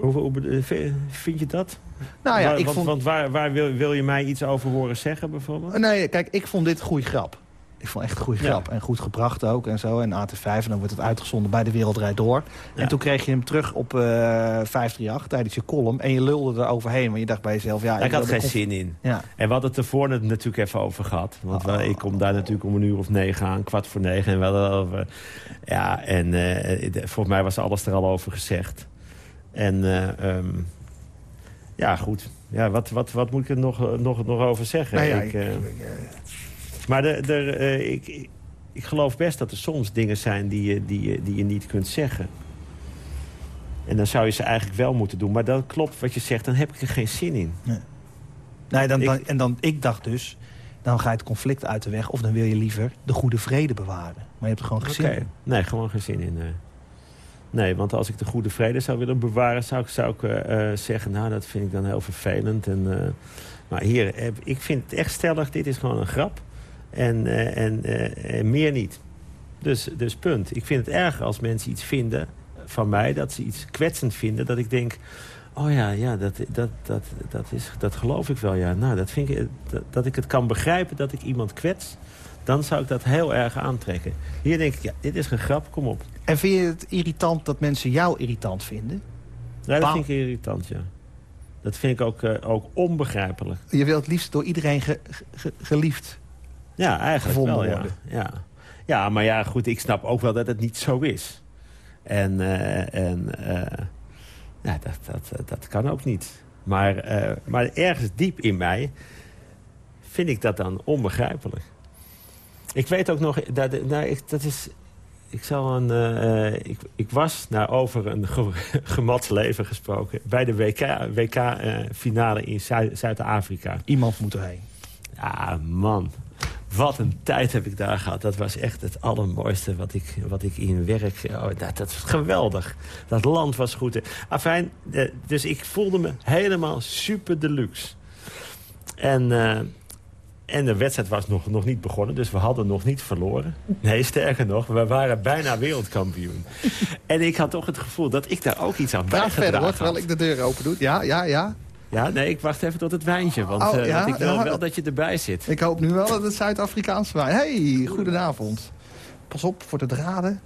Hoe, v- vind je dat? Nou ja, ik want, vond... want waar, waar wil, wil je mij iets over horen zeggen bijvoorbeeld? Nee, kijk, ik vond dit een goede grap. Ik vond echt een goede Ja. grap. En goed gebracht ook en zo. En AT5, en dan wordt het uitgezonden bij De Wereld Rijd Door. Ja. En toen kreeg je hem terug op eh 538 tijdens je column. En je lulde er overheen. Want je dacht bij jezelf... Ja, ik had geen zin in. Ja. En we hadden het ervoor natuurlijk even over gehad. Want Oh. ik kom daar natuurlijk om een uur of negen aan, kwart voor negen. En we hadden het over... Ja, en de- volgens mij was alles er al over gezegd. En eh, ehm, ja, goed. Ja, wat, wat, wat moet ik er nog, nog, nog over zeggen? Nou ja, ik, ik- maar de, de, eh, ik, ik, geloof best dat er soms dingen zijn die je, die, die je niet kunt zeggen. En dan zou je ze eigenlijk wel moeten doen. Maar dat klopt wat je zegt, dan heb ik er geen zin in. Nee, dan, Ik- dan, en dan, ik dacht dus... Dan ga je het conflict uit de weg. Of dan wil je liever de goede vrede bewaren. Maar je hebt er gewoon geen zin in. Nee, gewoon geen zin in. Nee. nee, want als ik de goede vrede zou willen bewaren... zou ik, zou ik eh, eh, zeggen, nou, dat vind ik dan heel vervelend. En, eh, maar hier, eh, ik vind het echt stellig, dit is gewoon een grap. En, eh, en, eh, en meer niet. Dus, dus punt. Ik vind het erg als mensen iets vinden van mij... dat ze iets kwetsend vinden, dat ik denk... Oh ja, ja dat, dat, dat, dat, is, dat geloof ik wel, ja. Nou, dat vind ik, dat, dat ik het kan begrijpen dat ik iemand kwets... dan zou ik dat heel erg aantrekken. Hier denk ik, ja, dit is een grap, kom op. En vind je het irritant dat mensen jou irritant vinden? Ja, dat vind ik irritant, ja. Dat vind ik ook, eh, ook onbegrijpelijk. Je wilt het liefst door iedereen ge- ge- geliefd. Ja, eigenlijk Gevonden wel, ja. worden. ja. Ja, maar ja, goed, ik snap ook wel dat het niet zo is. En, eh, en eh, ja, dat, dat, dat kan ook niet. Maar, eh, maar ergens diep in mij vind ik dat dan onbegrijpelijk. Ik weet ook nog, dat, nou, ik, dat is, ik, zal een, ik, ik was nou, over een ge, [laughs] gemat leven gesproken... bij de WK-finale in Zuid- Zuid-Afrika. Iemand moet erheen. Ja, man. Wat een tijd heb ik daar gehad. Dat was echt het allermooiste wat ik, wat ik in werk... Oh, dat, dat was geweldig. Dat land was goed. Afijn, eh, dus ik voelde me helemaal super deluxe. En, eh, En de wedstrijd was nog, nog niet begonnen, dus we hadden nog niet verloren. Nee, sterker nog, we waren bijna wereldkampioen. [laughs] en ik had toch het gevoel dat ik daar ook iets aan bijgedragen verder hoor, had. terwijl ik de deur open doe. Ja, ja, ja. Ja, nee, ik wacht even tot het wijntje, want, Oh, eh, ja, want ik wil ja. wel dat je erbij zit. Ik hoop nu wel dat het Zuid-Afrikaans wijn. Hey, goedenavond. Pas op voor de draden.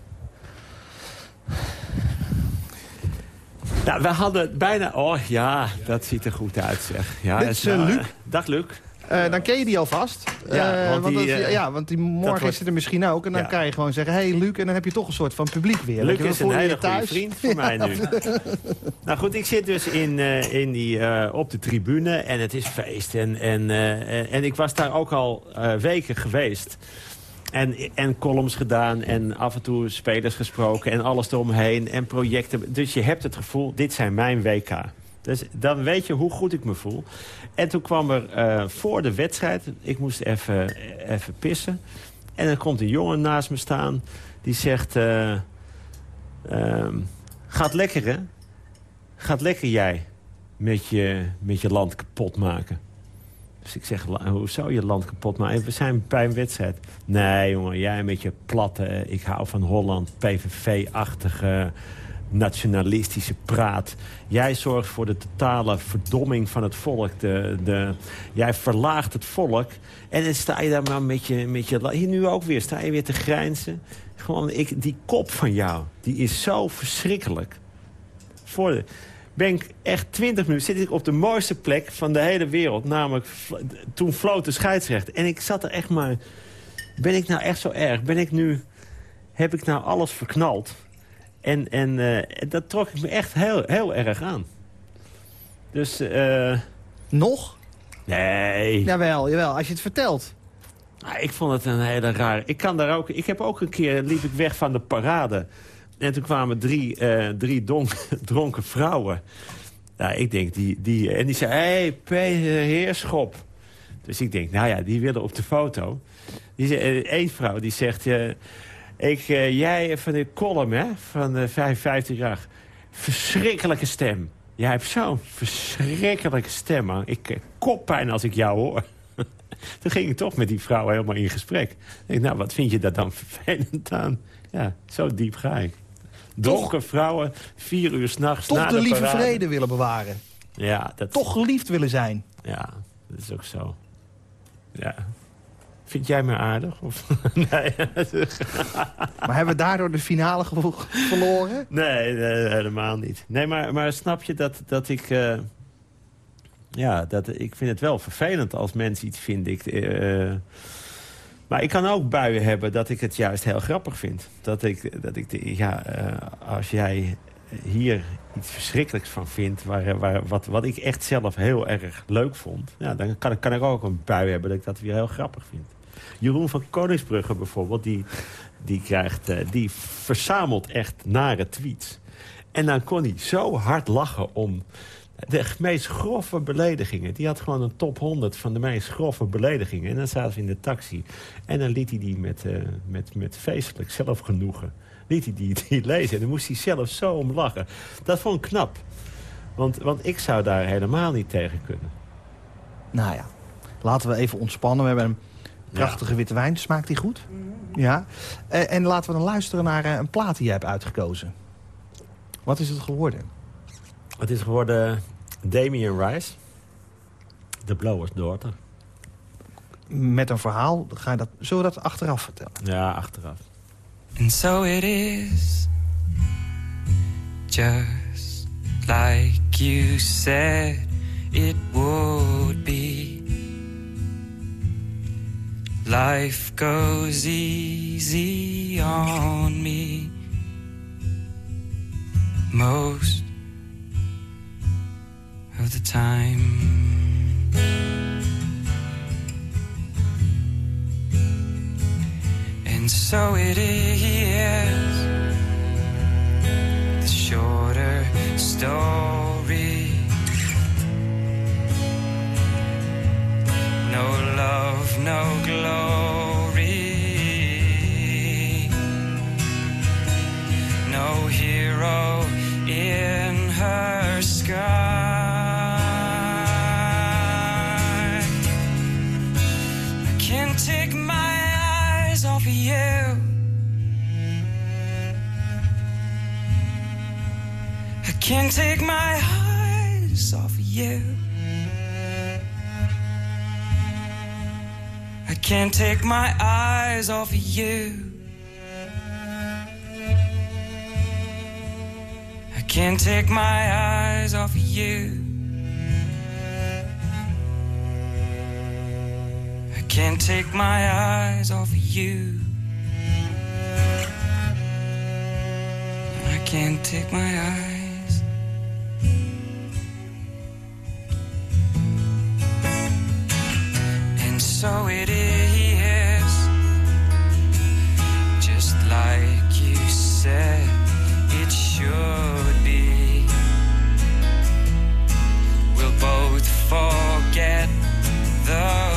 Nou, we hadden bijna... Oh ja, dat ziet er goed uit, zeg. Ja, Dit dat is, eh, nou, Luc. eh, Dag, Luc. Eh, dan ken je die alvast. Ja, Eh, want die, dat- eh, ja, want die morgen wordt- er misschien ook. En dan Ja. kan je gewoon zeggen, hey Luc, en dan heb je toch een soort van publiek weer. Luc is een hele goede vriend voor mij nu. [laughs] nou goed, ik zit dus in, in die, op de tribune en het is feest. En, en, en ik was daar ook al weken geweest. En, en columns gedaan en af en toe spelers gesproken en alles eromheen en projecten. Dus je hebt het gevoel, dit zijn mijn WK. Dus dan weet je hoe goed ik me voel. En toen kwam er eh, voor de wedstrijd, ik moest even, even pissen. En dan komt een jongen naast me staan die zegt... eh, ehm, gaat lekker, hè? Gaat lekker jij met je, met je land kapot maken. Dus ik zeg, hoe zou je land kapot maken? We zijn bij een wedstrijd. Nee, jongen, jij met je platte... ik hou van Holland, PVV-achtige nationalistische praat. Jij zorgt voor de totale verdomming van het volk. De, de, jij verlaagt het volk. En dan sta je daar maar met je... Met je hier nu ook weer, sta je weer te grijnzen. Gewoon, ik, die kop van jou, die is zo verschrikkelijk. Voor de, ben ik echt 20 minuten zit ik op de mooiste plek van de hele wereld. Namelijk, toen floot de scheidsrechter. En ik zat er echt maar... Ben ik nou echt zo erg? Ben ik nu... Heb ik nou alles verknald? En, en eh, dat trok ik me echt heel, heel erg aan. Dus, eh Nog? nee. Jawel, jawel, als je het vertelt. Ah, ik vond het een hele raar. Ik kan daar ook. Ik heb ook een keer liep ik weg van de parade. En toen kwamen drie, eh, drie donk, [laughs] dronken vrouwen. Nou, ik denk die, die en die zei: "Hé, hey, Peter Heerschop." Dus ik denk, nou ja, die willen op de foto. Die één vrouw die zegt: eh, ik, eh, jij van de column, hè, van eh 55 jaar. Verschrikkelijke stem. Jij hebt zo'n verschrikkelijke stem, man. Ik krijg koppijn als ik jou hoor. [laughs] Toen ging ik toch met die vrouw helemaal in gesprek. Ik nou, wat vind je daar dan [laughs] vervelend aan? Ja, zo diep ga ik. Dronken vrouwen, vier uur s'nachts Toch na de lieve parade. vrede willen bewaren. Ja, dat, Toch geliefd willen zijn. Ja, dat is ook zo. Ja. Vind jij me aardig? Of? [laughs] nee, [laughs] Maar hebben we daardoor de finale verloren? nee, nee, helemaal niet. Nee, maar, maar snap je dat, dat ik... eh, ja, dat, ik vind het wel vervelend als mensen iets vinden. Ik, eh, maar ik kan ook buien hebben dat ik het juist heel grappig vind. Dat ik, dat ik ja, eh, als jij hier iets verschrikkelijks van vindt... Waar, waar, wat, wat ik echt zelf heel erg leuk vond... Ja, dan kan, ik- kan ik ook een bui hebben dat ik dat weer heel grappig vind. Jeroen van Koningsbrugge bijvoorbeeld, die, die, krijgt, eh, die verzamelt echt nare tweets. En dan kon hij zo hard lachen om de meest grove beledigingen. Die had gewoon een top 100 van de meest grove beledigingen. En dan zaten we in de taxi. En dan liet hij die met, eh, met, met feestelijk zelfgenoegen liet hij die, die lezen. En dan moest hij zelf zo om lachen. Dat vond ik knap. Want, want ik zou daar helemaal niet tegen kunnen. Nou ja, laten we even ontspannen. We hebben prachtige witte wijn. Smaakt die goed? Ja. Eh, en laten we dan luisteren naar eh, een plaat die jij hebt uitgekozen. Wat is het geworden? Het is geworden Damien Rice. De Blower's Daughter. Met een verhaal. Ga je dat, zullen we dat achteraf vertellen? Ja, achteraf. And so it is, just like you said it would be. Life goes easy on me most of the time. And so it is the shorter story. no love, no glory, no hero in her sky. I can't take my eyes off of you. I can't take my eyes off of you. I can't take my eyes off of you. I can't take my eyes off of you. I can't take my eyes. And so it is, the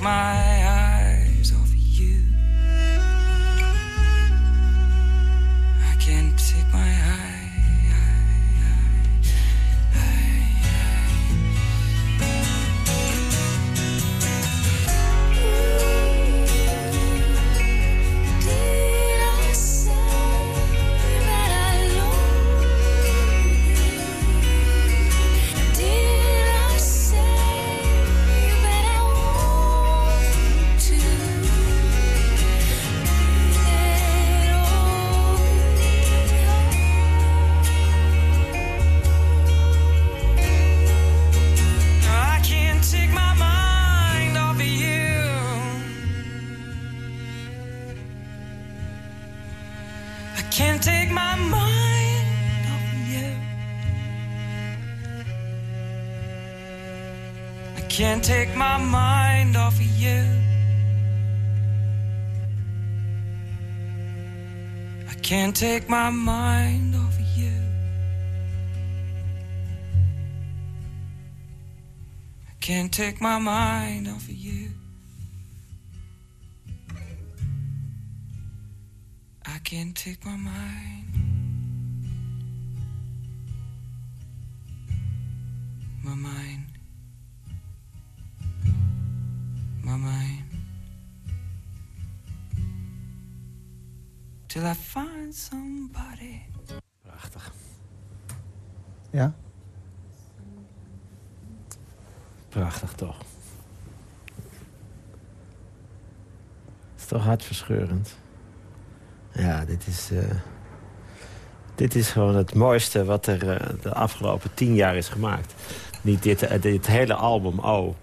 my take my mind off of you. I can't take my mind off of you. I can't take my mind. My mind. My mind. Till I find. Prachtig. Ja? Prachtig toch. Het is toch hartverscheurend. Ja, dit is... eh, dit is gewoon het mooiste wat er eh, de afgelopen tien jaar is gemaakt. Niet dit, eh, dit hele album, oh.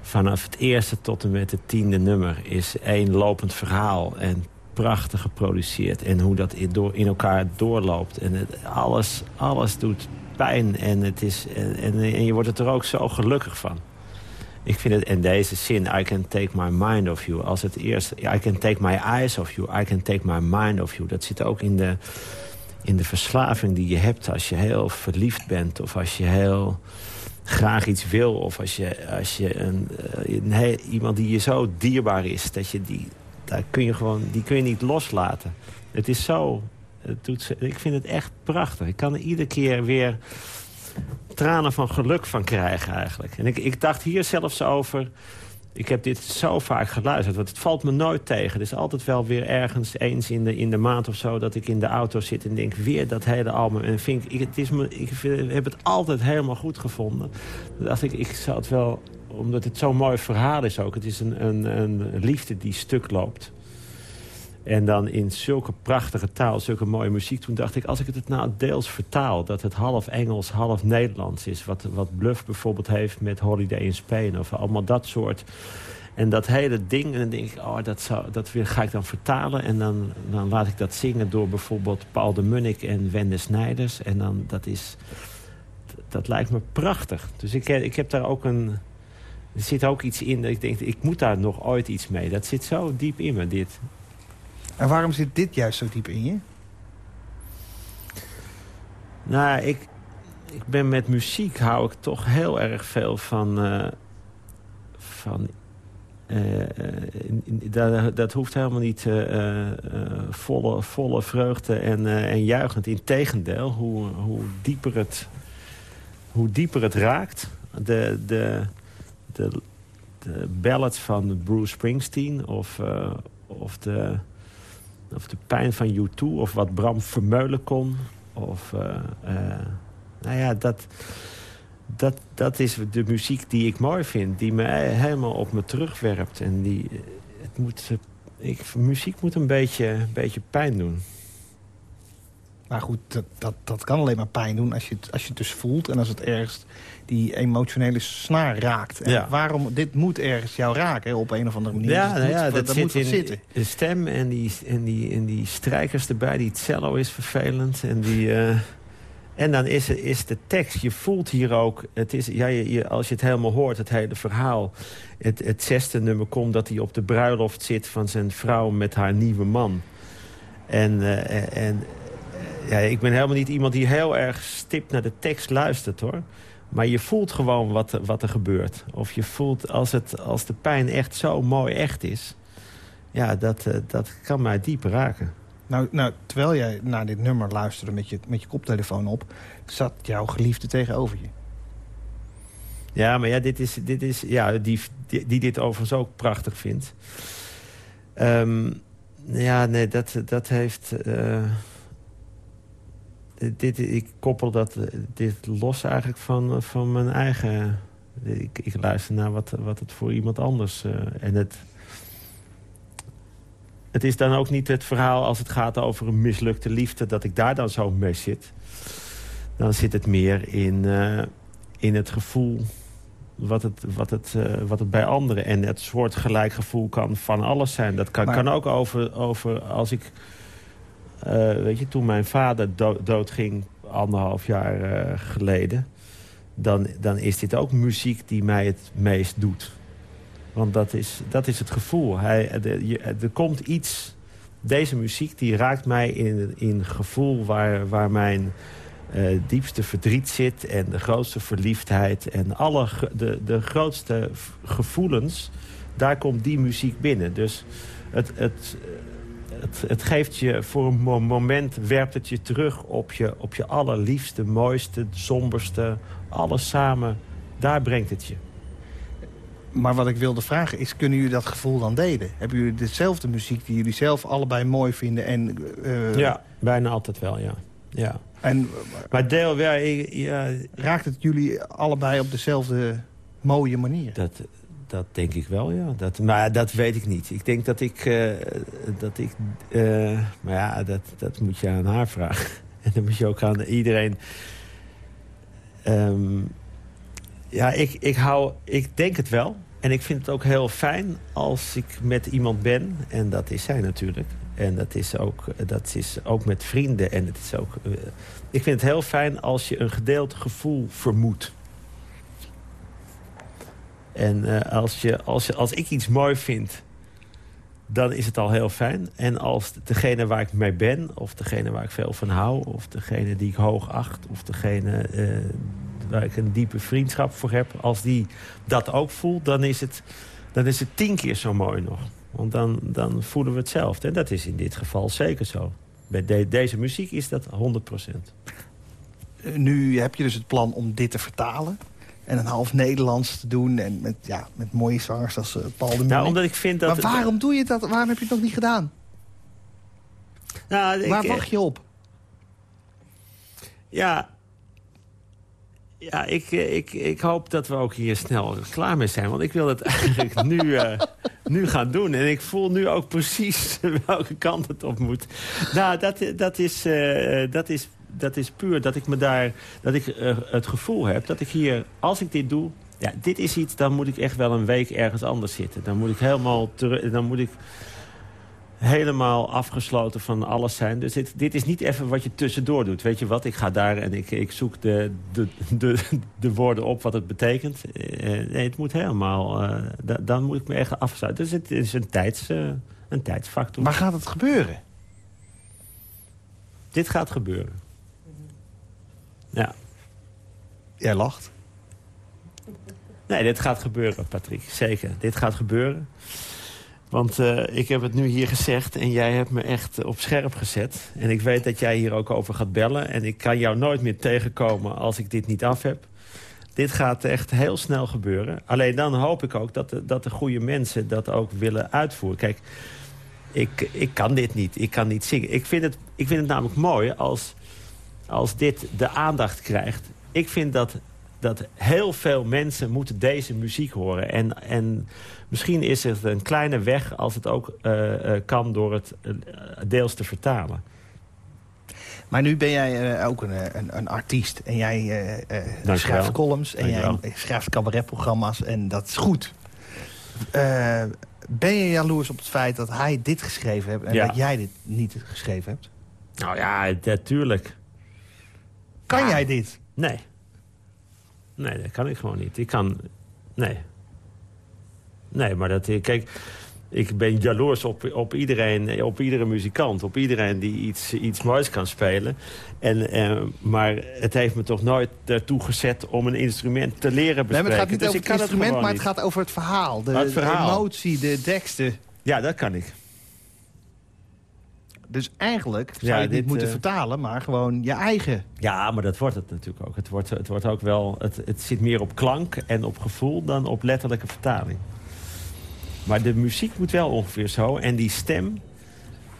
Vanaf het eerste tot en met het tiende nummer is één lopend verhaal. En prachtig geproduceerd. En hoe dat in, door, in elkaar doorloopt. En het, alles, alles doet pijn. En, het is, en, en, je wordt het er ook zo gelukkig van. Ik vind het, en deze zin, I can take my mind off you. Als het eerste, I can take my eyes off you. I can take my mind off you. Dat zit ook in de, in de verslaving die je hebt als je heel verliefd bent. Of als je heel graag iets wil. Of als je, als je een, eh, een iemand die je zo dierbaar is. Dat je die, daar kun je gewoon, die kun je niet loslaten. Het is zo... Het doet, ik vind het echt prachtig. Ik kan er iedere keer weer tranen van geluk van krijgen eigenlijk. En ik, ik dacht hier zelfs over... Ik heb dit zo vaak geluisterd, want het valt me nooit tegen. Er is altijd wel weer ergens eens in de, in de maand of zo... dat ik in de auto zit en denk, weer dat hele album. En vind ik, het is me, ik heb het altijd helemaal goed gevonden. Dacht ik, ik zou het wel... Omdat het zo'n mooi verhaal is ook. Het is een, een, een liefde die stuk loopt. En dan in zulke prachtige taal, zulke mooie muziek. Toen dacht ik, als ik het nou deels vertaal... dat het half Engels, half Nederlands is. Wat, wat Bluff bijvoorbeeld heeft met Holiday in Spain. Of allemaal dat soort... En dat hele ding, en dan denk ik, oh, dat, zou, dat ga ik dan vertalen. En dan, dan laat ik dat zingen door bijvoorbeeld Paul de Munnik en Wende Snijders. En dan, dat is, dat lijkt me prachtig. Dus ik, ik heb daar ook een, er zit ook iets in dat ik denk, ik moet daar nog ooit iets mee. Dat zit zo diep in me, dit. En waarom zit dit juist zo diep in je? Nou, ik, ik ben met muziek hou ik toch heel erg veel van... eh, van eh, eh, dat, dat hoeft helemaal niet volle, volle vreugde en, en juichend. Integendeel, hoe, hoe, dieper het, hoe dieper het raakt... De, de, de, de ballads van Bruce Springsteen of, of, de, of de pijn van U2... of wat Bram Vermeulen kon... Of, eh, eh, nou ja, dat, dat, dat is de muziek die ik mooi vind. Die me helemaal op me terugwerpt. En die, eh, het moet, ik, muziek moet een beetje, een beetje pijn doen. Maar goed, dat, dat, dat kan alleen maar pijn doen als je, het, als je het dus voelt... en als het ergens die emotionele snaar raakt. En Ja. waarom, dit moet ergens jou raken hè, op een of andere manier. Ja, Dus nou het ja, moet, dat zit moet in zitten. de stem en die, en, die, en die strijkers erbij. Die cello is vervelend. En, die, eh, en dan is, is de tekst. Je voelt hier ook... Het is, ja, je, je- als je het helemaal hoort, het hele verhaal. Het, het zesde nummer komt dat hij op de bruiloft zit... van zijn vrouw met haar nieuwe man. En, eh, en ja, ik ben helemaal niet iemand die heel erg stipt naar de tekst luistert, hoor. Maar je voelt gewoon wat, er- wat er gebeurt. Of je voelt als, het, als de pijn echt zo mooi echt is... ja, dat, eh, dat kan mij diep raken. Nou, nou, terwijl jij naar dit nummer luisterde met je, met je koptelefoon op... zat jouw geliefde tegenover je. Ja, maar ja, dit is, dit is ja, die, die, die dit overigens ook prachtig vindt. Ehm, ja, nee, dat, dat heeft... eh, dit, ik koppel dat, eh, dit los eigenlijk van, van mijn eigen... Ik, ik luister naar wat, wat het voor iemand anders... eh, en het, het is dan ook niet het verhaal als het gaat over een mislukte liefde... dat ik daar dan zo mee zit. Dan zit het meer in, eh, in het gevoel wat het, wat, het, eh, wat het bij anderen... en het soort gelijk gevoel kan van alles zijn. Dat kan, Maar- kan ook over, over als ik... eh, weet je, toen mijn vader do doodging anderhalf jaar eh, geleden... Dan, dan is dit ook muziek die mij het meest doet. Want dat is, dat is het gevoel. Hij, er komt iets... Deze muziek die raakt mij in, in gevoel waar, waar mijn eh, diepste verdriet zit... en de grootste verliefdheid en alle de, de grootste gevoelens... daar komt die muziek binnen. Dus het, het, het, het geeft je voor een mo- moment... werpt het je terug op je, op je allerliefste, mooiste, somberste... alles samen, daar brengt het je. Maar wat ik wilde vragen is, kunnen jullie dat gevoel dan delen? Hebben jullie dezelfde muziek die jullie zelf allebei mooi vinden? En, eh, ja, bijna altijd wel, ja. ja. en Maar deel, ja, raakt het jullie allebei op dezelfde mooie manier? Dat, dat denk ik wel, ja. Dat, maar dat weet ik niet. Ik denk dat ik... eh, dat ik eh, maar ja, dat, dat moet je aan haar vragen. [laughs] En dan moet je ook aan iedereen... Ehm, ja, ik, ik hou... Ik denk het wel. En ik vind het ook heel fijn als ik met iemand ben. En dat is zij natuurlijk. En dat is ook, dat is ook met vrienden. En het is ook... eh, ik vind het heel fijn als je een gedeeld gevoel vermoedt. En eh, als, je, als, je, als ik iets mooi vind, dan is het al heel fijn. En als degene waar ik mee ben, of degene waar ik veel van hou... of degene die ik hoog acht, of degene eh, waar ik een diepe vriendschap voor heb... als die dat ook voelt, dan is het, dan is het tien keer zo mooi nog. Want dan, dan voelen we hetzelfde. En dat is in dit geval zeker zo. Bij de- deze muziek is dat 100% Eh, Nu heb je dus het plan om dit te vertalen. En een half Nederlands te doen. En met, ja, met mooie zangers als eh, Paul de Munnik. Nou, omdat ik vind dat... maar waarom doe je dat? Waarom heb je het nog niet gedaan? Nou, ik- Waar wacht je op? Ja, ja ik, eh, ik, ik hoop dat we ook hier snel klaar mee zijn. Want ik wil het [laughs] eigenlijk nu, eh, nu gaan doen. En ik voel nu ook precies [laughs] welke kant het op moet. Nou, dat, dat, is, eh, dat, is, dat is puur dat ik me daar... dat ik eh, het gevoel heb dat ik hier, als ik dit doe... Ja, dit is iets, dan moet ik echt wel een week ergens anders zitten. Dan moet ik helemaal terug... Dan moet ik helemaal afgesloten van alles zijn. Dus dit, dit is niet even wat je tussendoor doet. Weet je wat, ik ga daar en ik, ik zoek de, de, de, de woorden op wat het betekent. Eh, nee, het moet helemaal... eh, da- dan moet ik me echt afsluiten. Dus het is een, tijds, eh, een tijdsfactor. Maar gaat het gebeuren? Dit gaat gebeuren. Ja. Jij lacht. Nee, dit gaat gebeuren, Patrick. Zeker. Dit gaat gebeuren. Want eh, ik heb het nu hier gezegd en jij hebt me echt op scherp gezet. En ik weet dat jij hier ook over gaat bellen. En ik kan jou nooit meer tegenkomen als ik dit niet af heb. Dit gaat echt heel snel gebeuren. Alleen dan hoop ik ook dat de, dat de goede mensen dat ook willen uitvoeren. Kijk, ik, ik kan dit niet. Ik kan niet zingen. Ik vind het, ik vind het namelijk mooi als, als dit de aandacht krijgt. Ik vind dat, dat heel veel mensen moeten deze muziek horen. En, en misschien is het een kleine weg als het ook eh, eh, kan door het eh, deels te vertalen. Maar nu ben jij ook een, een, een artiest. En jij schrijft columns. En jij schrijft cabaretprogramma's. En dat is goed. Ben je jaloers op het feit dat hij dit geschreven heeft... en Ja. dat jij dit niet geschreven hebt? Nou ja, natuurlijk. Kan jij dit? Nee. Nee, dat kan ik gewoon niet. Ik kan... Nee. Nee, maar dat... Kijk, ik ben jaloers op, op iedereen, op iedere muzikant. Op iedereen die iets, iets moois kan spelen. En, eh, maar het heeft me toch nooit ertoe gezet om een instrument te leren Nee, bespreken. maar het gaat niet Dus over het instrument, maar het gaat over het verhaal. De, Het verhaal. de emotie, de teksten. Ja, dat kan ik. Dus eigenlijk zou Ja, je niet dit, moeten eh, vertalen, maar gewoon je eigen. Ja, maar dat wordt het natuurlijk ook. Het wordt, het wordt ook wel... Het, het zit meer op klank en op gevoel dan op letterlijke vertaling. Maar de muziek moet wel ongeveer zo. En die stem...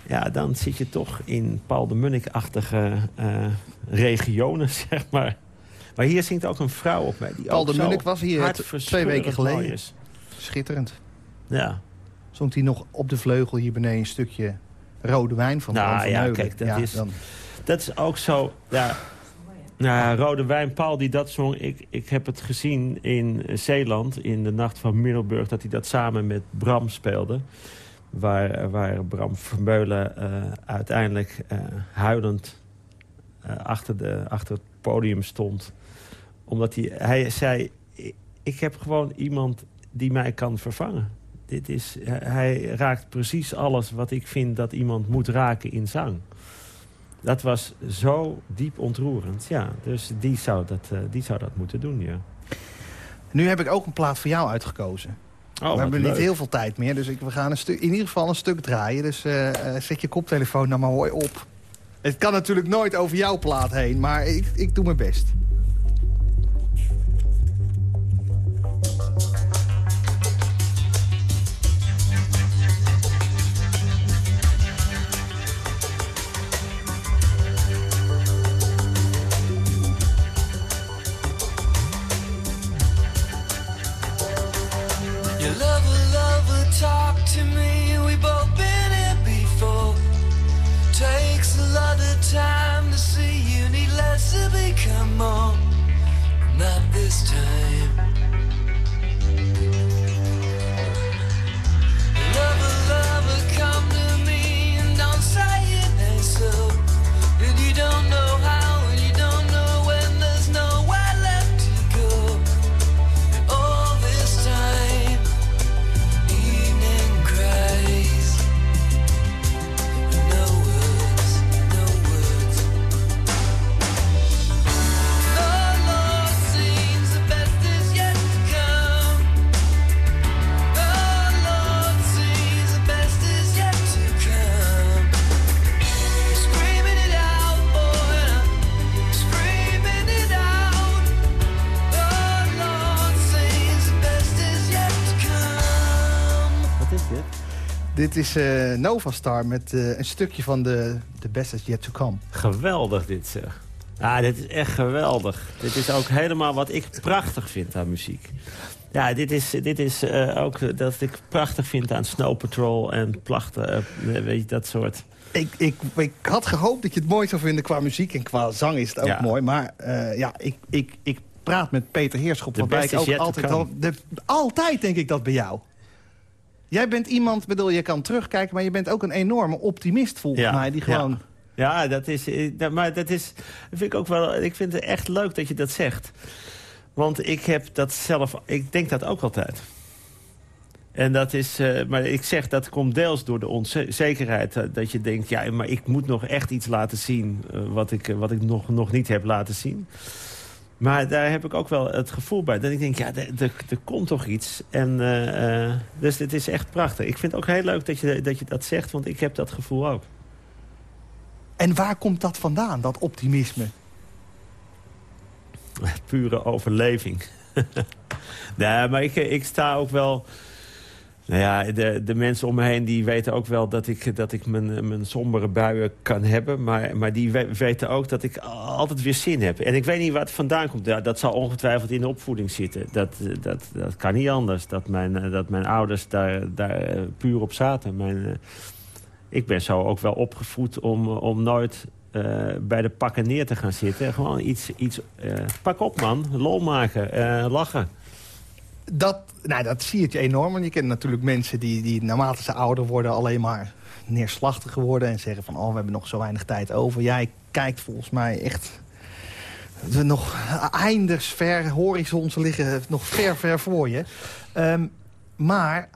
Ja, dan zit je toch in Paul de Munnik-achtige eh, regionen, [laughs] zeg maar. Maar hier zingt ook een vrouw op mij. Die Paul de Munnik was hier twee weken geleden. Schitterend. Ja. Zongt hij nog op de vleugel hier beneden een stukje rode wijn van Nou, van ja, kijk, dat Ja, is- dan- Dat is ook zo... Ja, ja, Rode Wijn, Paul die dat zong... Ik, ik heb het gezien in Zeeland, in de Nacht van Middelburg... dat hij dat samen met Bram speelde. Waar, waar Bram Vermeulen eh, uiteindelijk eh, huilend eh, achter, de, achter het podium stond. Omdat hij, hij zei... "Ik- Ik heb gewoon iemand die mij kan vervangen. Dit is, hij raakt precies alles wat ik vind dat iemand moet raken in zang. Dat was zo diep ontroerend. Ja, dus die zou dat, eh, die zou dat moeten doen, ja. Nu heb ik ook een plaat voor jou uitgekozen. Oh, we hebben niet heel veel tijd meer, dus ik, we gaan een stuk, in ieder geval een stuk draaien. Dus eh, eh, zet je koptelefoon nou maar mooi op. Het kan natuurlijk nooit over jouw plaat heen, maar ik, ik doe mijn best. Nova Star met eh, een stukje van de The Best Is Yet To Come. Geweldig dit zeg. Ah, dit is echt geweldig. Dit is ook helemaal wat ik prachtig vind aan muziek. Ja, dit is, dit is eh, ook dat ik prachtig vind aan Snow Patrol en plachten, eh, weet je, dat soort. Ik, ik, ik had gehoopt dat je het mooi zou vinden qua muziek en qua zang is het ook Ja. mooi. Maar ja, ik, ik, ik praat met Peter Heerschop. Waarbij ik ook altijd, al, de, altijd denk ik dat bij jou. Jij bent iemand, bedoel, je kan terugkijken... maar je bent ook een enorme optimist volgens mij. Die gewoon... ja. Dat is, eh, dat- maar dat is, dat vind ik ook wel. Ik vind het echt leuk dat je dat zegt. Want ik heb dat zelf, ik denk dat ook altijd. En dat is, eh, maar ik zeg dat komt deels door de onzekerheid. eh, dat je denkt, ja, maar ik moet nog echt iets laten zien wat ik, wat ik nog, nog niet heb laten zien. Maar daar heb ik ook wel het gevoel bij. Dat ik denk, ja, er, komt toch iets. En, eh, eh, dus dit is echt prachtig. Ik vind het ook heel leuk dat je, dat je dat zegt, want ik heb dat gevoel ook. En waar komt dat vandaan, dat optimisme? pure overleving. [laughs] nee, maar ik, ik sta ook wel... Nou ja, de, de mensen om me heen die weten ook wel dat ik, dat ik mijn, mijn sombere buien kan hebben. Maar, maar die we- weten ook dat ik altijd weer zin heb. En ik weet niet waar het vandaan komt. Ja, dat zal ongetwijfeld in de opvoeding zitten. Dat, dat, dat kan niet anders. Dat mijn, dat mijn ouders daar, daar eh, puur op zaten. Mijn, eh, ik ben zo ook wel opgevoed om, om nooit eh, bij de pakken neer te gaan zitten. Gewoon iets... iets pak op, man. Lol maken. lachen. Dat, nou, dat zie je enorm. Want je kent natuurlijk mensen die, die naarmate ze ouder worden... alleen maar neerslachtiger worden en zeggen van... oh, we hebben nog zo weinig tijd over. Jij kijkt volgens mij echt... we nog eindigs ver, horizons liggen nog ver, ver voor je. Ehm, maar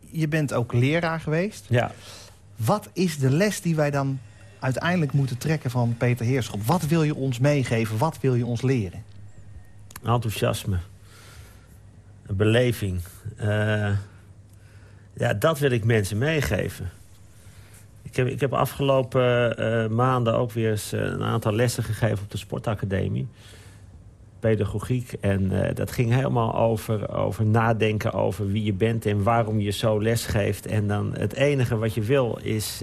je bent ook leraar geweest. Ja. Wat is de les die wij dan uiteindelijk moeten trekken van Peter Heerschop? Wat wil je ons meegeven? Wat wil je ons leren? Enthousiasme. Een beleving. Eh, ja, dat wil ik mensen meegeven. Ik heb, ik heb afgelopen eh, maanden ook weer eens eh, een aantal lessen gegeven op de sportacademie. Pedagogiek. En dat ging helemaal over, over nadenken over wie je bent en waarom je zo les geeft. En dan het enige wat je wil is...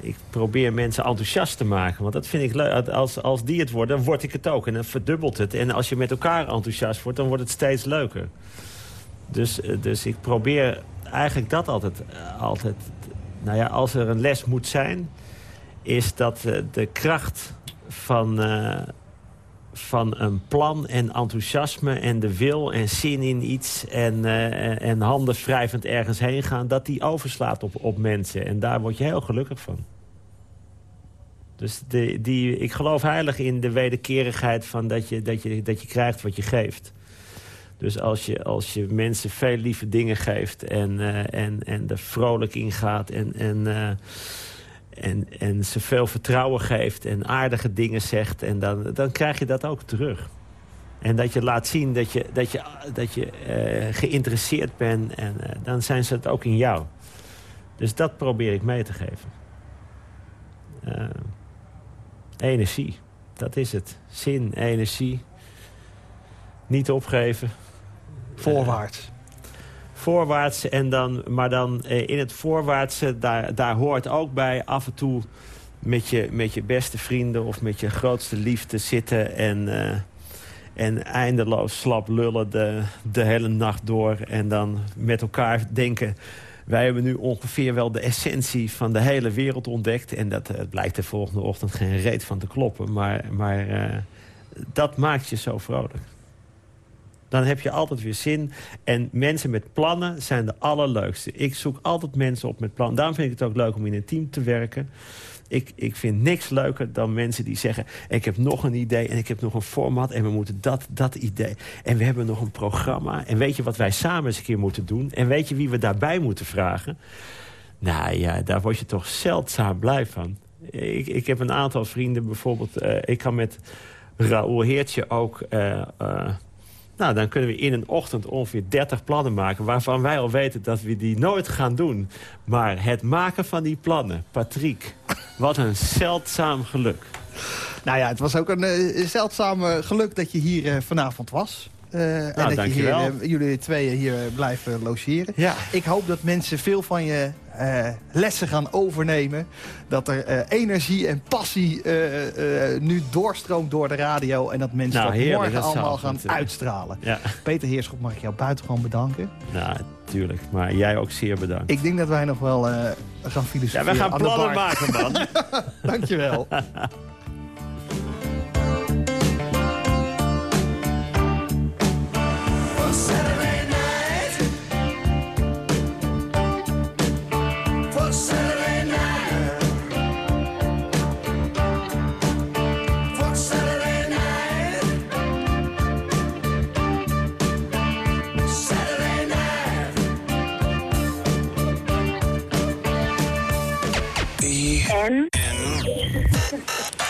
ik probeer mensen enthousiast te maken. Want dat vind ik leuk. Als, als die het worden, dan word ik het ook. En dan verdubbelt het. En als je met elkaar enthousiast wordt, dan wordt het steeds leuker. Dus, eh, dus ik probeer eigenlijk dat altijd, eh, altijd... Nou ja, als er een les moet zijn... is dat eh, de kracht van, van een plan en enthousiasme... en de wil en zin in iets... en, eh, en handen wrijvend ergens heen gaan... dat die overslaat op, op mensen. En daar word je heel gelukkig van. Dus de, die, ik geloof heilig in de wederkerigheid van dat je, dat, je, dat je krijgt wat je geeft. Dus als je, als je mensen veel lieve dingen geeft en, eh, en, en er vrolijk in gaat... En, en, eh, en, en ze veel vertrouwen geeft en aardige dingen zegt... En dan, dan krijg je dat ook terug. En dat je laat zien dat je, dat je, dat je eh, geïnteresseerd bent... en eh, dan zijn ze het ook in jou. Dus dat probeer ik mee te geven. Eh, energie, dat is het. Zin, energie. Niet opgeven. Voorwaarts. Voorwaarts, en dan, maar dan eh, in het voorwaartse, daar, daar hoort ook bij af en toe met je, met je beste vrienden of met je grootste liefde zitten en, eh, en eindeloos slap lullen de, de hele nacht door. En dan met elkaar denken, wij hebben nu ongeveer wel de essentie van de hele wereld ontdekt. En dat eh, blijkt de volgende ochtend geen reet van te kloppen. Maar, maar dat maakt je zo vrolijk. Dan heb je altijd weer zin. En mensen met plannen zijn de allerleukste. Ik zoek altijd mensen op met plannen. Daarom vind ik het ook leuk om in een team te werken. Ik, ik vind niks leuker dan mensen die zeggen... ik heb nog een idee en ik heb nog een format... en we moeten dat, dat idee. En we hebben nog een programma. En weet je wat wij samen eens een keer moeten doen? En weet je wie we daarbij moeten vragen? Nou ja, daar word je toch zeldzaam blij van. Ik, ik heb een aantal vrienden bijvoorbeeld... eh, ik kan met Raoul Heertje ook... eh, eh, nou, dan kunnen we in een ochtend ongeveer 30 plannen maken... waarvan wij al weten dat we die nooit gaan doen. Maar het maken van die plannen, Patrick, wat een zeldzaam geluk. Nou ja, het was ook een eh, zeldzaam eh, geluk dat je hier eh, vanavond was. Eh, eh, en dat je hier, eh, jullie tweeën hier blijven logeren. Ja. Ik hoop dat mensen veel van je eh, lessen gaan overnemen. Dat er eh, energie en passie eh, eh, nu doorstroomt door de radio. En dat mensen Nou, dat heerlijk, morgen dat allemaal gaan eh. uitstralen. Ja, Peter Heerschop mag ik jou buitengewoon bedanken. nou, tuurlijk. Maar jij ook zeer bedankt. Ik denk dat wij nog wel eh, gaan Ja, filosoferen we gaan plannen maken, man. [laughs] Dankjewel. [laughs] N. N.